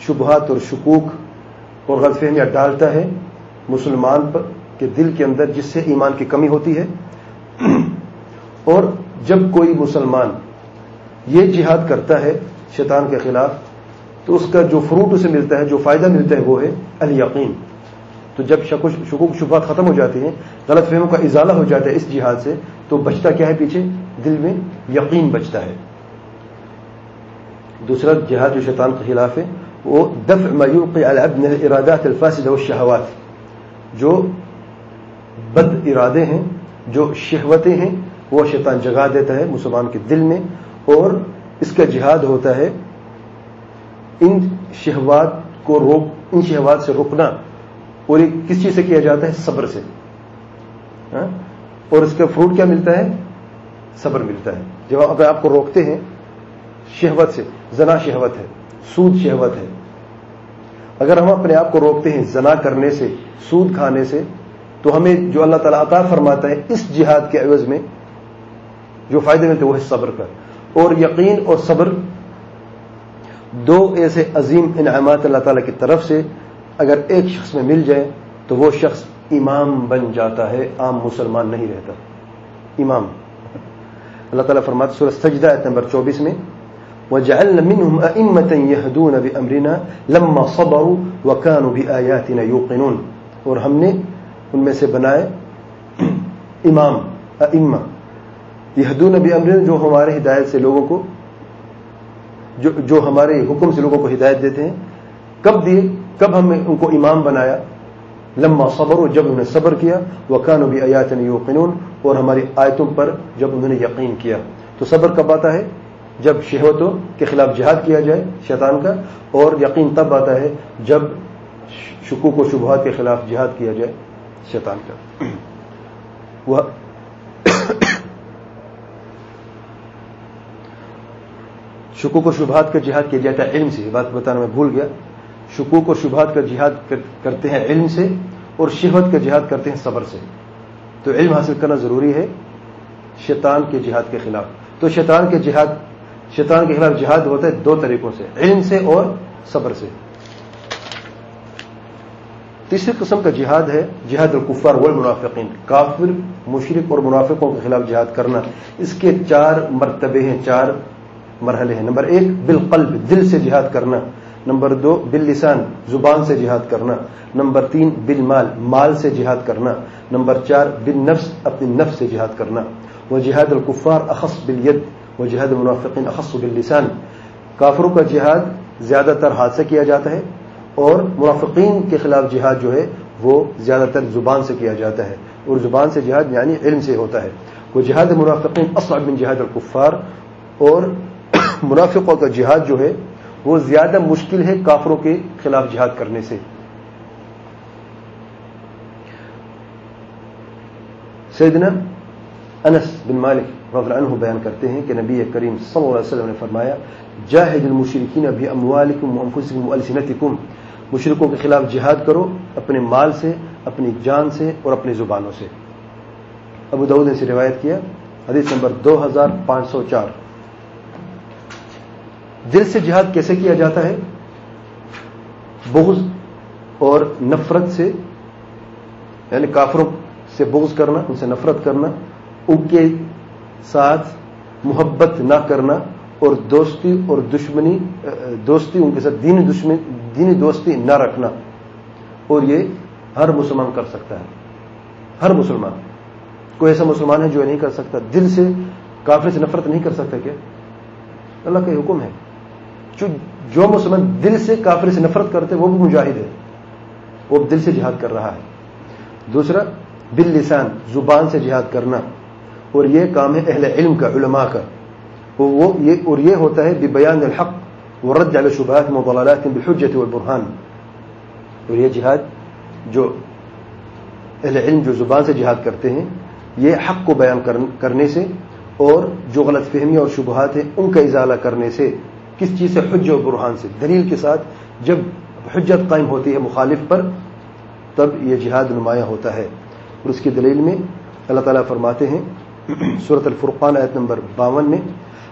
شبہات اور شکوک اور غلط فہمیاں ڈالتا ہے مسلمان پر کے دل کے اندر جس سے ایمان کی کمی ہوتی ہے، اور جب کوئی مسلمان یہ جہاد کرتا ہے شیطان کے خلاف، تو اس کا جو فروٹ اسے ملتا ہے، جو فائدہ ملتا ہے، وہ ہے الیقین۔ تو جب شکوک شبہات ختم ہو جاتی ہیں، غلط فہموں کا ازالہ ہو جاتا ہے اس جہاد سے، تو بچتا کیا ہے پیچھے؟ دل میں یقین بچتا ہے۔ دوسرا جہاد جو شیطان کے خلاف ہے، وہ دفع میوق ارادات الفاسد و شہوات جو بد ارادے ہیں، جو شہوتیں ہیں، وہ شیطان جگا دیتا ہے مسلمان کے دل میں اور اس کا جہاد ہوتا ہے ان شہوات کو روک، ان شہوات سے روکنا اور یہ کس چیز سے کیا جاتا ہے؟ صبر سے۔ ہاں؟ اور اس کا فروٹ کیا ملتا ہے؟ صبر ملتا ہے۔ جب آپ کو روکتے ہیں، شہوت سے، زنا شہوت ہے، سود شہوت ہے اگر ہم اپنے آپ کو روکتے ہیں زنا کرنے سے، سود کھانے سے، تو ہمیں جو اللہ تعالیٰ عطا فرماتا ہے اس جہاد کے عوض میں جو فائدے ملتے وہ ہے صبر کا۔ اور یقین اور صبر دو ایسے عظیم انعامات اللہ تعالیٰ کی طرف سے اگر ایک شخص میں مل جائے، تو وہ شخص امام بن جاتا ہے، عام مسلمان نہیں رہتا۔ امام۔ اللہ تعالیٰ فرمات سورہ سجدہ نمبر چوبیس میں وجعلنا منهم أئمة يهدون بأمرنا لما صبروا وكانوا بآياتنا يوقنون۔ اور ہم نے ان میں سے بنائے امام، ائمہ۔ یہدون بأمرنا جو ہمارے ہدایت سے لوگوں کو، جو جو ہمارے حکم سے لوگوں کو ہدایت دیتے ہیں۔ کب دیے؟ کب ہم نے ان کو امام بنایا؟ لما صبر جب انہوں نے صبر کیا۔ وکان بھی آیات یوقنون اور ہماری آیتوں پر جب انہوں نے یقین کیا۔ تو صبر کب آتا ہے؟ جب شہوتوں کے خلاف جہاد کیا جائے شیطان کا، اور یقین تب آتا ہے جب شکوک و شبہات کے خلاف جہاد کیا جائے شیطان کا۔ وہ شکوک و شبہات کا جہاد کیا جاتا ہے علم سے بات بتانا میں بھول گیا۔ شکوک و شبہات کا جہاد کرتے ہیں علم سے، اور شہوت کا جہاد کرتے ہیں صبر سے۔ تو علم حاصل کرنا ضروری ہے شیطان کے جہاد کے خلاف۔ تو شیطان کے جہاد شیطان کے خلاف جہاد ہوتا ہے دو طریقوں سے، علم سے اور صبر سے۔ تیسری قسم کا جہاد ہے، جہاد القفار والمنافقین۔ کافر مشرق اور منافقوں کے خلاف جہاد کرنا۔ اس کے چار مرتبے ہیں، چار مرحلے ہیں۔ نمبر ایک، بالقلب، دل سے جہاد کرنا۔ نمبر دو، باللسان، زبان سے جہاد کرنا۔ نمبر تین، بالمال، مال سے جہاد کرنا۔ نمبر چار، بالنفس، اپنی نفس سے جہاد کرنا۔ وہ جہاد القفار اخص بالید۔ وہ جہاد المنافقین اخص باللسان۔ کافروں کا جہاد زیادہ تر ہاتھ سے کیا جاتا ہے اور منافقین کے خلاف جہاد جو ہے وہ زیادہ تر زبان سے کیا جاتا ہے۔ اور زبان سے جہاد یعنی علم سے ہوتا ہے۔ وہ جہاد منافقین اصعب من جہاد القفار اور منافقوں کا جہاد جو ہے وہ زیادہ مشکل ہے کافروں کے خلاف جہاد کرنے سے۔ سیدنا انس بن مالک رضی عنہ بیان کرتے ہیں کہ نبی کریم صلی اللہ علیہ وسلم نے فرمایا، جاہد المشرکین ابھی اموالکم وانفسکم والسنتکم مشرکوں کے خلاف جہاد کرو اپنے مال سے، اپنی جان سے اور اپنی زبانوں سے۔ ابو دعود نے سے روایت کیا، حدیث نمبر دو ہزار پانچ سو چار۔ دل سے جہاد کیسے کیا جاتا ہے؟ بغض اور نفرت سے یعنی کافروں سے بغض کرنا، ان سے نفرت کرنا، ان کے ساتھ محبت نہ کرنا اور دوستی اور دشمنی دوستی، ان کے ساتھ دینی دشمنی، دینی دوستی نہ رکھنا۔ اور یہ ہر مسلمان کر سکتا ہے۔ ہر مسلمان۔ کوئی ایسا مسلمان ہے جو نہیں کر سکتا۔ دل سے کافر سے نفرت نہیں کر سکتا کیا؟ اللہ کا حکم ہے۔ جو مسلمان دل سے کافر سے نفرت کرتے وہ بھی مجاہد ہے وہ دل سے جہاد کر رہا ہے۔ دوسرا بل لسان زبان سے جہاد کرنا۔ اور یہ کام ہے اہل علم کا، علماء کا۔ وہ یہ اور یہ ہوتا ہے بے بیان الحق و رد شبہات مبالات بحجت والبرہان۔ اور یہ جہاد جو اہل علم جو زبان سے جہاد کرتے ہیں، یہ حق کو بیان کرنے سے اور جو غلط فہمی اور شبہات ہیں، ان کا ازالہ کرنے سے، کس چیز سے؟ حج و برہان سے۔ دلیل کے ساتھ جب حجت قائم ہوتی ہے مخالف پر، تب یہ جہاد نمایاں ہوتا ہے۔ اور اس کی دلیل میں اللہ تعالیٰ فرماتے ہیں صورت الفرقان آیت نمبر باون میں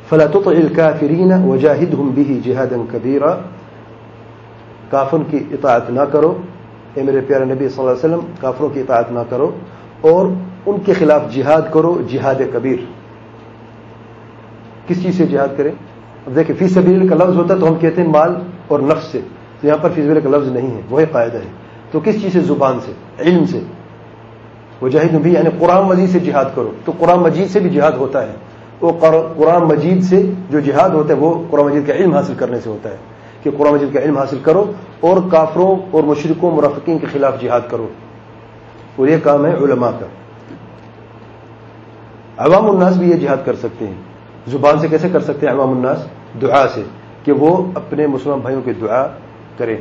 فلا تطع الكافرین وجاہدہم به جہادا کبیرا کافر کی اطاعت نہ کرو۔ اے میرے پیارے نبی صلی اللہ علیہ وسلم، کافروں کی اطاعت نہ کرو۔ اور ان کے خلاف جہاد کرو، جہاد کبیر۔ کس چیز سے جہاد کریں؟ اب دیکھیں، فی سبیل کا لفظ ہوتا ہے تو ہم کہتے ہیں مال اور نفس سے۔ تو یہاں پر فی سبیل کا لفظ نہیں ہے، وہی قاعدہ ہے۔ تو کس چیز سے؟ زبان سے، علم سے۔ وہ جہید بھی یعنی قرآن مجید سے جہاد کرو۔ تو قرآن مجید سے بھی جہاد ہوتا ہے۔ وہ قرآن مجید سے جو جہاد ہوتا ہے، وہ قرآن مجید کا علم حاصل کرنے سے ہوتا ہے۔ کہ قرآن مجید کا علم حاصل کرو اور کافروں اور مشرقوں مرافقین کے خلاف جہاد کرو۔ اور یہ کام ہے علماء کا۔ عوام الناس بھی یہ جہاد کر سکتے ہیں۔ زبان سے کیسے کر سکتے ہیں عوام الناس؟ دعا سے۔ کہ وہ اپنے مسلمان بھائیوں کی دعا کریں۔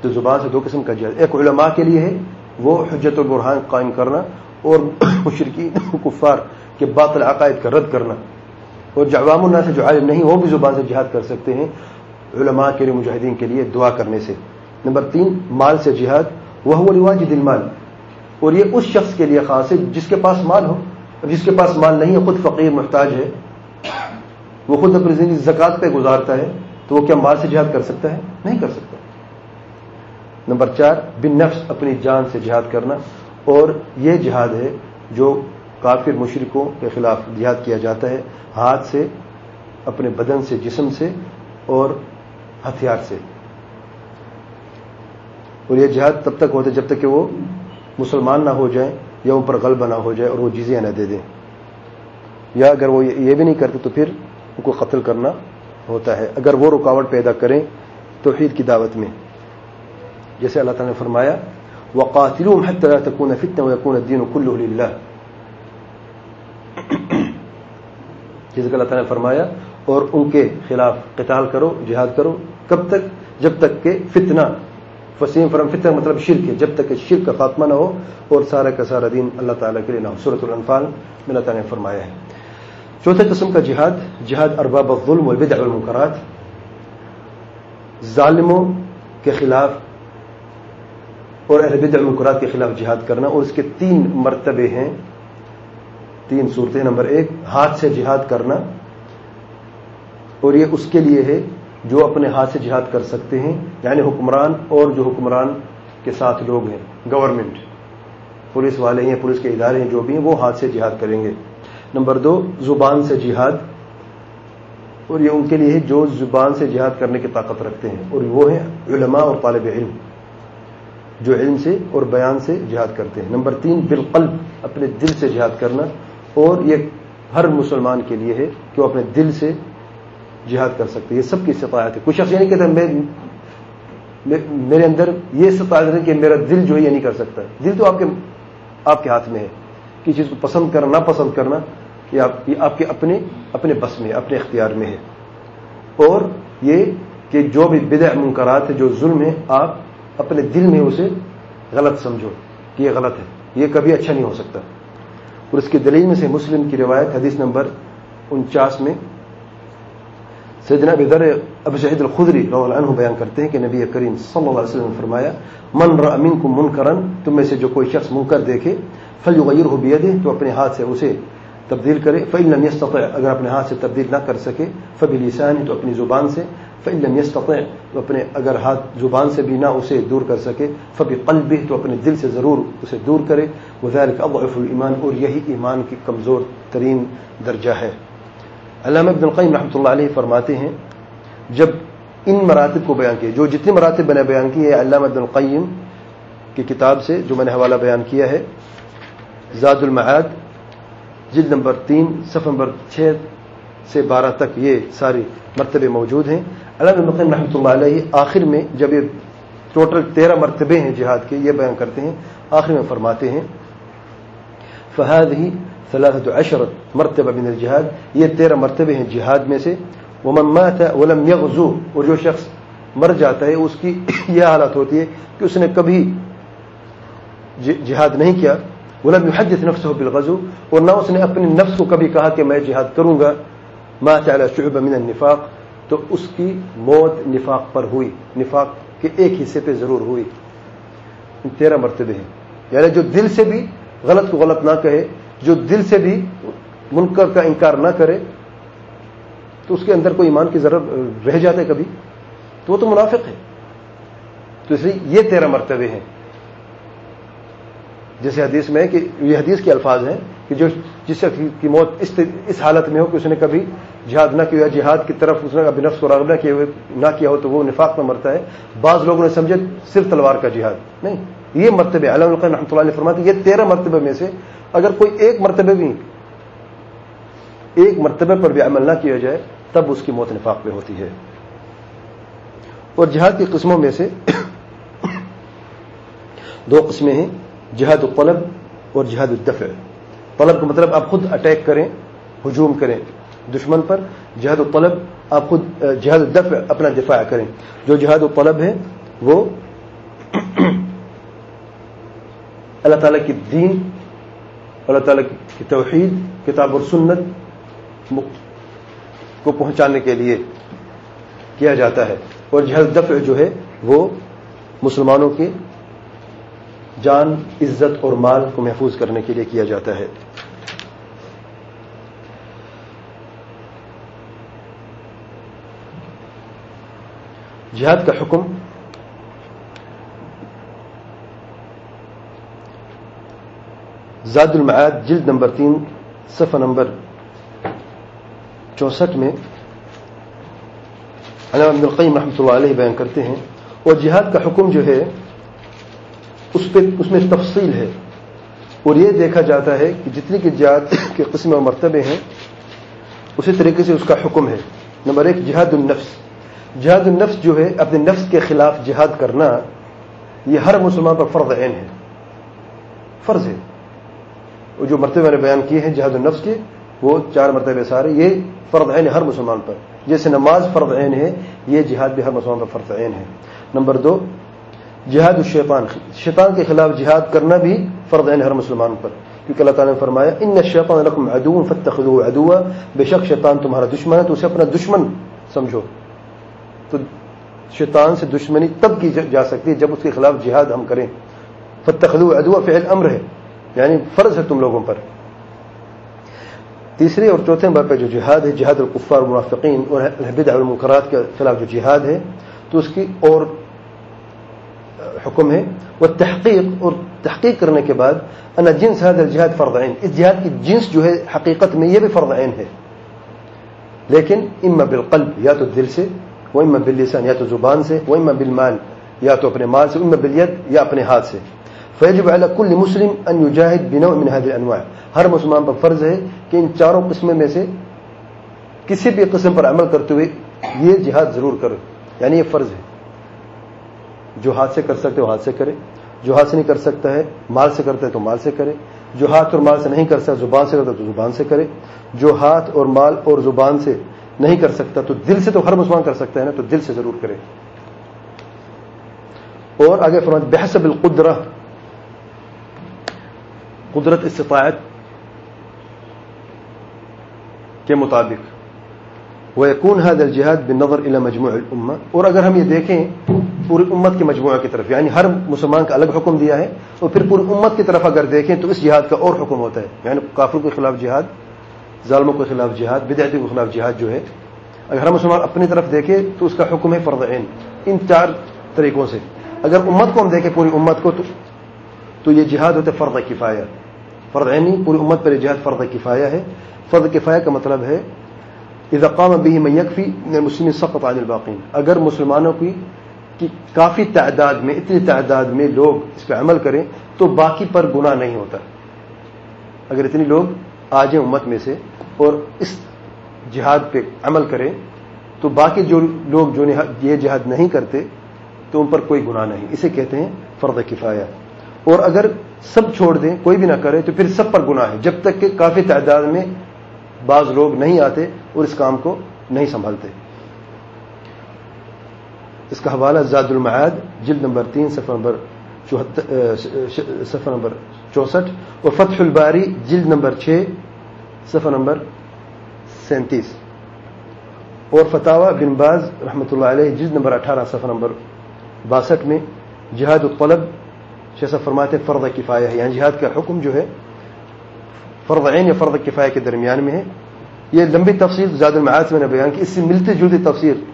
تو زبان سے دو قسم کا جہاد۔ ایک علماء کے لیے ہے وہ حجت البرحان قائم کرنا اور مشرقی کفار کے باطل عقائد کا رد کرنا اور جو عوام الناس جو عالم نہیں وہ بھی زبان سے جہاد کر سکتے ہیں علماء کے لیے، مجاہدین کے لیے دعا کرنے سے۔ نمبر تین، مال سے جہاد۔ وہ رواج دل مال اور یہ اس شخص کے لیے خاص ہے جس کے پاس مال ہو۔ جس کے پاس مال نہیں ہے، خود فقیر محتاج ہے۔ وہ خود اپنی زندگی زکات پہ گزارتا ہے تو وہ کیا مال سے جہاد کر سکتا ہے؟ نہیں کر سکتا۔ نمبر چار بن نفس اپنی جان سے جہاد کرنا۔ اور یہ جہاد ہے جو کافر مشرقوں کے خلاف جہاد کیا جاتا ہے، ہاتھ سے، اپنے بدن سے، جسم سے، اور ہتھیار سے۔ اور یہ جہاد تب تک ہوتا ہے جب تک کہ وہ مسلمان نہ ہو جائیں یا ان پر غلبہ نہ ہو جائے اور وہ جزیہ نہ دے دیں۔ یا اگر وہ یہ بھی نہیں کرتے تو پھر ان کو قتل کرنا ہوتا ہے۔ اگر وہ رکاوٹ پیدا کریں توحید کی دعوت میں۔ جیسے اللہ تعالیٰ نے فرمایا وقاتل تکون فتن یقون الدین کل جیسے کہ اللہ تعالیٰ نے فرمایا، اور ان کے خلاف قتال کرو، جہاد کرو، کب تک؟ جب تک کہ فتنہ وسیم فرم، فتنہ مطلب شرک ہے، جب تک کہ شرک کا خاتمہ نہ ہو، اور سارا کا سارا دین اللہ تعالیٰ کے لیے نہ ہو۔ صورت الانفال میں اللہ تعالیٰ نے فرمایا ہے۔ چوتھے قسم کا جہاد جہاد ارباب الظلم والبدع والمنکرات۔ ظالموں کے خلاف اور اہل بدع المنکرات کے خلاف جہاد کرنا، اور اس کے تین مرتبے ہیں۔ تین صورتیں، نمبر ایک، ہاتھ سے جہاد کرنا۔ اور یہ اس کے لیے ہے جو اپنے ہاتھ سے جہاد کر سکتے ہیں یعنی حکمران اور جو حکمران کے ساتھ لوگ ہیں گورنمنٹ پولیس والے ہیں، پولیس کے ادارے ہیں، جو بھی ہیں، وہ ہاتھ سے جہاد کریں گے۔ نمبر دو، زبان سے جہاد۔ اور یہ ان کے لیے ہے جو زبان سے جہاد کرنے کی طاقت رکھتے ہیں۔ اور وہ ہیں علماء اور طالب علم۔ جو علم سے اور بیان سے جہاد کرتے ہیں۔ نمبر تین، بالقلب، اپنے دل سے جہاد کرنا۔ اور یہ ہر مسلمان کے لیے ہے کہ وہ اپنے دل سے جہاد کر سکتے یہ سب کی استطاعت ہے کچھ شخص یہ نہیں کہتا میرے اندر یہ استطاعت ہے کہ میرا دل جو ہے یہ نہیں کر سکتا۔ دل تو آپ کے آپ کے ہاتھ میں ہے۔ کہ چیز کو پسند کرنا پسند کرنا، یہ آپ یہ آپ کے اپنے اپنے بس میں، اپنے اختیار میں ہے۔ اور یہ کہ جو بھی بدع منکرات ہے جو ظلم ہے آپ اپنے دل میں اسے غلط سمجھو کہ یہ غلط ہے، یہ کبھی اچھا نہیں ہو سکتا۔ اور اس کی دلیل میں سے مسلم کی روایت حدیث نمبر انچاس میں سیدنا بدر اب شہید الخدری عنہ بیان کرتے ہیں کہ نبی کریم صلی اللہ علیہ وسلم نے فرمایا، من امین کو من کرن تم میں سے جو کوئی شخص منکر دیکھے فل غیر ہو بیدے تو اپنے ہاتھ سے اسے تبدیل کرے۔ فعل لم يستطع، اگر اپنے ہاتھ سے تبدیل نہ کر سکے فبی لسان تو اپنی زبان سے۔ فعل لم يستطع، تو اپنے اگر ہاتھ زبان سے بھی نہ اسے دور کر سکے فبی قلب تو اپنے دل سے ضرور اسے دور کرے۔ وذلك اضعف الایمان اور یہی ایمان کی کمزور ترین درجہ ہے۔ علامہ ابن القیم رحمۃ اللہ علیہ فرماتے ہیں، جب ان مراتب کو بیان کیا جو جتنے مراتب میں نے بیان کی ہے علامہ ابن القیم کی کتاب سے، جو میں نے حوالہ بیان کیا ہے، زاد المعاد، جلد نمبر تین صف نمبر چھ سے بارہ تک یہ ساری مرتبے موجود ہیں۔ علامہ ابن القیم رحمۃ اللہ علیہ آخر میں جب یہ ٹوٹل تیرہ مرتبے ہیں جہاد کے یہ بیان کرتے ہیں، آخر میں فرماتے ہیں فہد ہی ثلاثة عشر مرتبہ من الجہاد، یہ تیرہ مرتبے ہیں جہاد میں سے، ومن مات ولم يغزو اور جو شخص مر جاتا ہے، اس کی یہ حالت ہوتی ہے کہ اس نے کبھی جہاد نہیں کیا، ولم يحدث نفسه بالغزو، اور نہ اس نے اپنے نفس کو کبھی کہا کہ میں جہاد کروں گا، مات على شعبہ من النفاق تو اس کی موت نفاق پر ہوئی۔ نفاق کے ایک حصے پہ ضرور ہوئی۔ تیرہ مرتبے ہیں۔ یعنی جو دل سے بھی غلط کو غلط نہ کہے، جو دل سے بھی منکر کا انکار نہ کرے، تو اس کے اندر کوئی ایمان کی ضرورت رہ جاتا ہے کبھی؟ تو وہ تو منافق ہے۔ تو اس لیے یہ تیرہ مرتبے ہیں۔ جیسے حدیث میں کہ یہ حدیث کے الفاظ ہیں۔ کہ جو جس کی موت اس اس حالت میں ہو کہ اس نے کبھی جہاد نہ کیا جہاد کی طرف اس نے کبھی نفس کو راغب نہ کیا نہ کیا ہو تو وہ نفاق میں مرتا ہے۔ بعض لوگوں نے سمجھے صرف تلوار کا جہاد۔ نہیں، یہ مرتبہ علام القین رحمۃ اللہ نے فرماتے یہ تیرہ مرتبہ میں سے اگر کوئی ایک مرتبہ بھی ایک مرتبہ پر بھی عمل نہ کیا جائے، تب اس کی موت نفاق پہ ہوتی ہے۔ اور جہاد کی قسموں میں سے دو قسمیں ہیں، جہاد الطلب اور جہاد الدفع۔ طلب کا مطلب آپ خود اٹیک کریں، ہجوم کریں۔ دشمن پر جہاد الطلب آپ خود جہاد الدفع اپنا دفاع کریں۔ جو جہاد الطلب ہے، وہ اللہ تعالیٰ کی دین، اللہ تعالیٰ کی توحید، کتاب اور سنت کو پہنچانے کے لیے کیا جاتا ہے۔ اور جہل دفع جو ہے، وہ مسلمانوں کی جان، عزت اور مال کو محفوظ کرنے کے لیے کیا جاتا ہے۔ جہاد کا حکم۔ زاد المعاد، جلد نمبر تین، صفحہ نمبر چونسٹھ میں علامہ القیم رحمۃ اللہ علیہ بیان کرتے ہیں۔ اور جہاد کا حکم جو ہے اس پہ اس میں تفصیل ہے۔ اور یہ دیکھا جاتا ہے کہ جتنی کی جہاد کے قسم و مرتبے ہیں، اسی طریقے سے اس کا حکم ہے۔ نمبر ایک، جہاد النفس۔ جہاد النفس جو ہے، اپنے نفس کے خلاف جہاد کرنا، یہ ہر مسلمان پر فرض عین ہے۔ فرض ہے۔ جو مرتبہ نے بیان کیے ہیں جہاد النفس کے، وہ چار مرتبہ سارے، یہ فرد عین ہر مسلمان پر۔ جیسے نماز فرد عین ہے، یہ جہاد بھی ہر مسلمان پر فرد عین ہے۔ نمبر دو جہاد الشیطان شیطان کے خلاف جہاد کرنا بھی فرد عین ہر مسلمان پر۔ کیونکہ اللہ تعالیٰ نے فرمایا، ان شیطان لکم عدو فتخذوه عدوا۔ بے شک شیطان تمہارا دشمن ہے، تو اسے اپنا دشمن سمجھو۔ تو شیطان سے دشمنی تب کی جا سکتی ہے جب اس کے خلاف جہاد ہم کریں۔ فتخذوه عدوا، فعل امر ہے۔ یعنی فرض ہے تم لوگوں پر۔ تیسرے اور چوتھے نمبر پہ جو جہاد ہے، جہاد القفار المنافقین اور بدع المنکرات کے خلاف جو جہاد ہے، تو اس کی اور حکم ہے، وہ تحقیق، اور تحقیق کرنے کے بعد، انا جنس ہے جہاد فرد عین۔ اس جہاد کی جنس جو ہے، حقیقت میں یہ بھی فرد عین ہے۔ لیکن، اما بالقلب، یا تو دل سے، وہ اما باللسان، یا تو زبان سے، وہ اما بالمال، یا تو اپنے مال سے، اما بالید یا اپنے ہاتھ سے۔ فیجب على كل مسلم ان يجاهد بنوع من هذه الانواع۔ ہر مسلمان پر فرض ہے کہ ان چاروں قسمیں میں سے کسی بھی قسم پر عمل کرتے ہوئے یہ جہاد ضرور کرے یعنی یہ فرض ہے۔ جو ہاتھ سے کر سکتے ہو ہاتھ سے کرے۔ جو ہاتھ سے نہیں کر سکتا ہے مال سے کرتا ہے تو مال سے کرے۔ جو ہاتھ اور مال سے نہیں کر سکتا زبان سے کرتا تو زبان سے کرے۔ جو ہاتھ اور مال اور زبان سے نہیں کر سکتا تو دل سے تو ہر مسلمان کر سکتا ہے نا تو دل سے ضرور کرے۔ اور آگے فرمایا بحسب القدرہ قدرت استطاعت کے مطابق۔ وہ یقون ہے جہاد بن نظر الى مجموع الامہ اور اگر ہم یہ دیکھیں پوری امت کے مجموعہ کی طرف یعنی ہر مسلمان کا الگ حکم دیا ہے، اور پھر پوری امت کی طرف اگر دیکھیں تو اس جہاد کا اور حکم ہوتا ہے۔ یعنی کافروں کے خلاف جہاد، ظالموں کے خلاف جہاد بدعتی کے خلاف جہاد جو ہے، اگر ہر مسلمان اپنی طرف دیکھے تو اس کا حکم ہے فرض عین، ان چار طریقوں سے۔ اگر امت کو ہم دیکھیں پوری امت کو تو یہ جہاد ہوتا ہے فرض کفایہ۔ فرض عینی پوری امت پر یہ جہاد فرض کفایہ ہے۔ فرض کفایہ کا مطلب ہے اذا قام به من يكفي من المسلمين سقط عن الباقين. اگر مسلمانوں کی کی کافی تعداد میں اتنی تعداد میں لوگ اس پہ عمل کریں تو باقی پر گناہ نہیں ہوتا۔ اگر اتنی لوگ آ جائیں امت میں سے اور اس جہاد پہ عمل کریں تو باقی جو لوگ جو یہ جہاد نہیں کرتے تو ان پر کوئی گناہ نہیں۔ اسے کہتے ہیں فرد کفایہ۔ اور اگر سب چھوڑ دیں، کوئی بھی نہ کرے تو پھر سب پر گناہ ہے۔ جب تک کہ کافی تعداد میں بعض لوگ نہیں آتے اور اس کام کو نہیں سنبھالتے اس کا حوالہ زاد المعاد، جلد نمبر تین، صفحہ نمبر صفحہ نمبر چونسٹھ اور فتح الباری، جلد نمبر چھ، صفحہ نمبر سینتیس۔ اور فتح بن باز رحمۃ اللہ علیہ، جلد نمبر اٹھارہ، صفحہ نمبر باسٹھ میں، جہاد الطلب شیسا فرماتے فرد کفایہ ہے یعنی جہاد کا حکم جو ہے فرض عین یا فرد کفایہ کے درمیان میں ہے۔ یہ لمبی تفصیل زیادہ المعاد میں نے بیان کی۔ اس سے ملتی جلتی تفصیل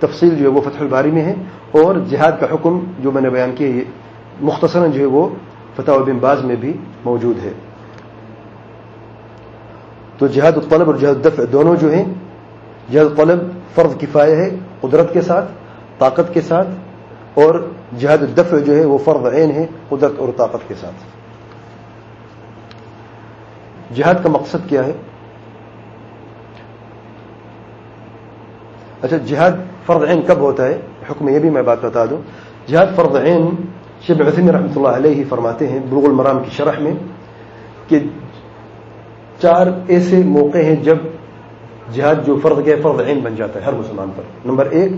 تفصیل جو ہے وہ فتح الباری میں ہے اور جہاد کا حکم جو میں نے بیان کیا یہ مختصراً جو ہے وہ فتح بن باز میں بھی موجود ہے۔ تو جہاد الطلب اور جہاد الدفع دونوں جو ہیں، جہاد الطلب فرض کفایہ ہے قدرت کے ساتھ، طاقت کے ساتھ اور جہاد الدفع جو ہے وہ فرض عین ہے قدرت اور طاقت کے ساتھ۔ جہاد کا مقصد کیا ہے؟ اچھا جہاد فرض عین کب ہوتا ہے؟ حکم یہ بھی میں بات بتا دوں۔ جہاد فرض عین شیب عظیم رحمۃ اللہ علیہ فرماتے ہیں بلغ المرام کی شرح میں کہ چار ایسے موقع ہیں جب جہاد جو فرض گیا فرض عین بن جاتا ہے ہر مسلمان پر۔ نمبر ایک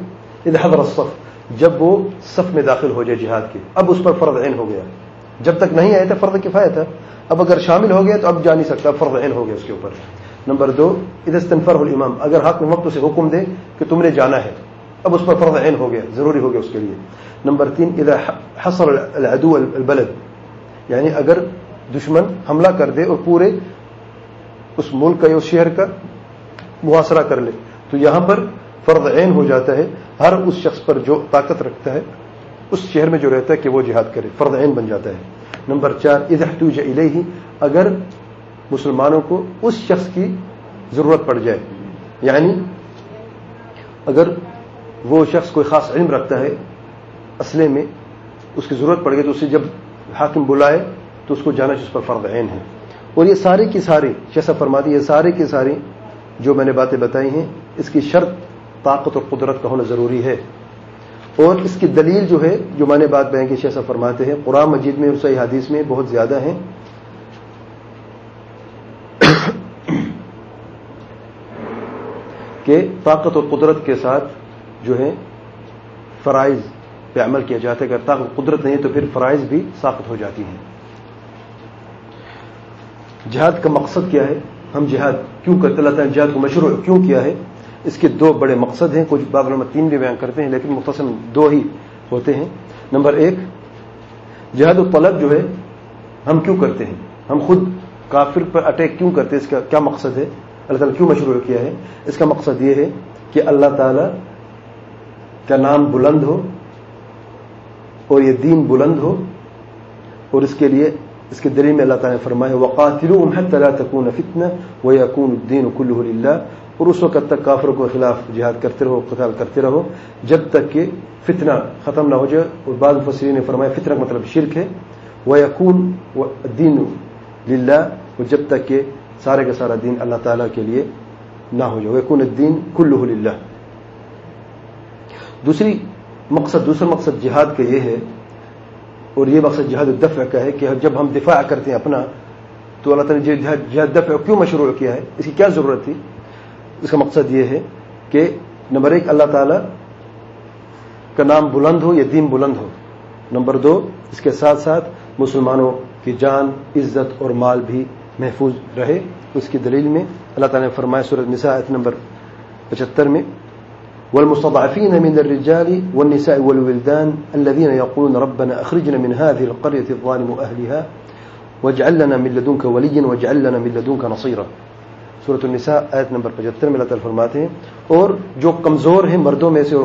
حضر الصف، جب وہ صف میں داخل ہو جائے جہاد کے، اب اس پر فرض عین ہو گیا۔ جب تک نہیں آیا تھا فرض کفایت تھا اب اگر شامل ہو گیا تو اب جا نہیں سکتا، فرض عین ہو گیا اس کے اوپر۔ نمبر دو ادستنفر الامام، اگر حق میں وقت اسے حکم دے کہ تم نے جانا ہے، اب اس پر فرض عین ہو گیا، ضروری ہو گیا اس کے لیے۔ نمبر تین، اذا حصر العدو البلد یعنی اگر دشمن حملہ کر دے اور پورے اس ملک کا یا اس شہر کا محاصرہ کر لے، تو یہاں پر فرض عین ہو جاتا ہے۔ ہر اس شخص پر جو طاقت رکھتا ہے اس شہر میں جو رہتا ہے کہ وہ جہاد کرے، فرض عین بن جاتا ہے۔ نمبر چار احتوج الیہ، اگر مسلمانوں کو اس شخص کی ضرورت پڑ جائے۔ یعنی اگر وہ شخص کوئی خاص علم رکھتا ہے، اسلحے میں اس کی ضرورت پڑ گئی تو اسے جب حاکم بلائے تو اس کو جانا جس پر فرد عین ہے۔ اور یہ سارے کی ساری جیسا فرماتی یہ سارے کی ساری جو میں نے باتیں بتائی ہیں، اس کی شرط، طاقت اور قدرت کا ہونا ضروری ہے۔ اور اس کی دلیل جو ہے، جو میں نے بات بیان کی شیسا فرماتے ہیں، قرآن مجید میں اور صحیح حدیث میں بہت زیادہ ہیں۔ کہ طاقت اور قدرت کے ساتھ جو ہے، فرائض پہ عمل کیا جاتا ہے۔ اگر طاقت قدرت نہیں تو پھر فرائض بھی ساقت ہو جاتی ہیں۔ جہاد کا مقصد کیا ہے؟ ہم جہاد کیوں کرتے اللہ تعالیٰ جہاد کو مشروع کیوں کیا ہے؟ اس کے دو بڑے مقصد ہیں، کچھ بعض علماء تین بھی بیان کرتے ہیں، لیکن مختصر دو ہی ہوتے ہیں۔ نمبر ایک، جہاد و طلب جو ہے، ہم کیوں کرتے ہیں؟ ہم خود کافر پر اٹیک کیوں کرتے ہیں؟ اس کا کیا مقصد ہے؟ اللہ تعالیٰ کیوں مشروع کیا ہے؟ اس کا مقصد یہ ہے کہ اللہ تعالیٰ کا نام بلند ہو اور یہ دین بلند ہو اور اس کے لیے، اس کے دلیل میں اللہ تعالیٰ نے فرمایا وقاتل تکون فتن و یقون الدین کل اللہ اور اس وقت تک کافروں کے خلاف جہاد کرتے رہو، قتال کرتے رہو، جب تک کہ فتنہ ختم نہ ہو جائے۔ اور بعض فصری نے فرمایا فتنہ کا مطلب شرک ہے۔ وہ یقون دین للہ اور جب تک کہ سارے کا سارا دین اللہ تعالیٰ کے لیے نہ ہو جائے۔ یقون الدین کل للہ دوسری مقصد، دوسرا مقصد جہاد کا یہ ہے، اور یہ مقصد جہاد الدفع کا ہے کہ جب ہم دفاع کرتے ہیں اپنا، تو اللہ تعالیٰ نے جہاد دفع کیوں مشروع کیا ہے؟ اس کی کیا ضرورت تھی؟ اس کا مقصد یہ ہے کہ نمبر ایک اللہ تعالیٰ کا نام بلند ہو یا دین بلند ہو۔ نمبر دو، اس کے ساتھ ساتھ مسلمانوں کی جان، عزت اور مال بھی محفوظ رہے۔ اس کی دلیل میں اللہ تعالیٰ نے فرمایا صورت نساء نمبر پچہتر میں، والمستضعفين من الرجال والنساء والولدان الذين يقولون ربنا أخرجنا من هذه القرية الظالم أهلها واجعل لنا من لدنك وليا واجعل لنا من لدنك نصيرا۔ صورت النساء، آیت نمبر 75 میں اللہ تعالیٰ فرماتے ہیں، اور جو کمزور ہیں مردوں میں سے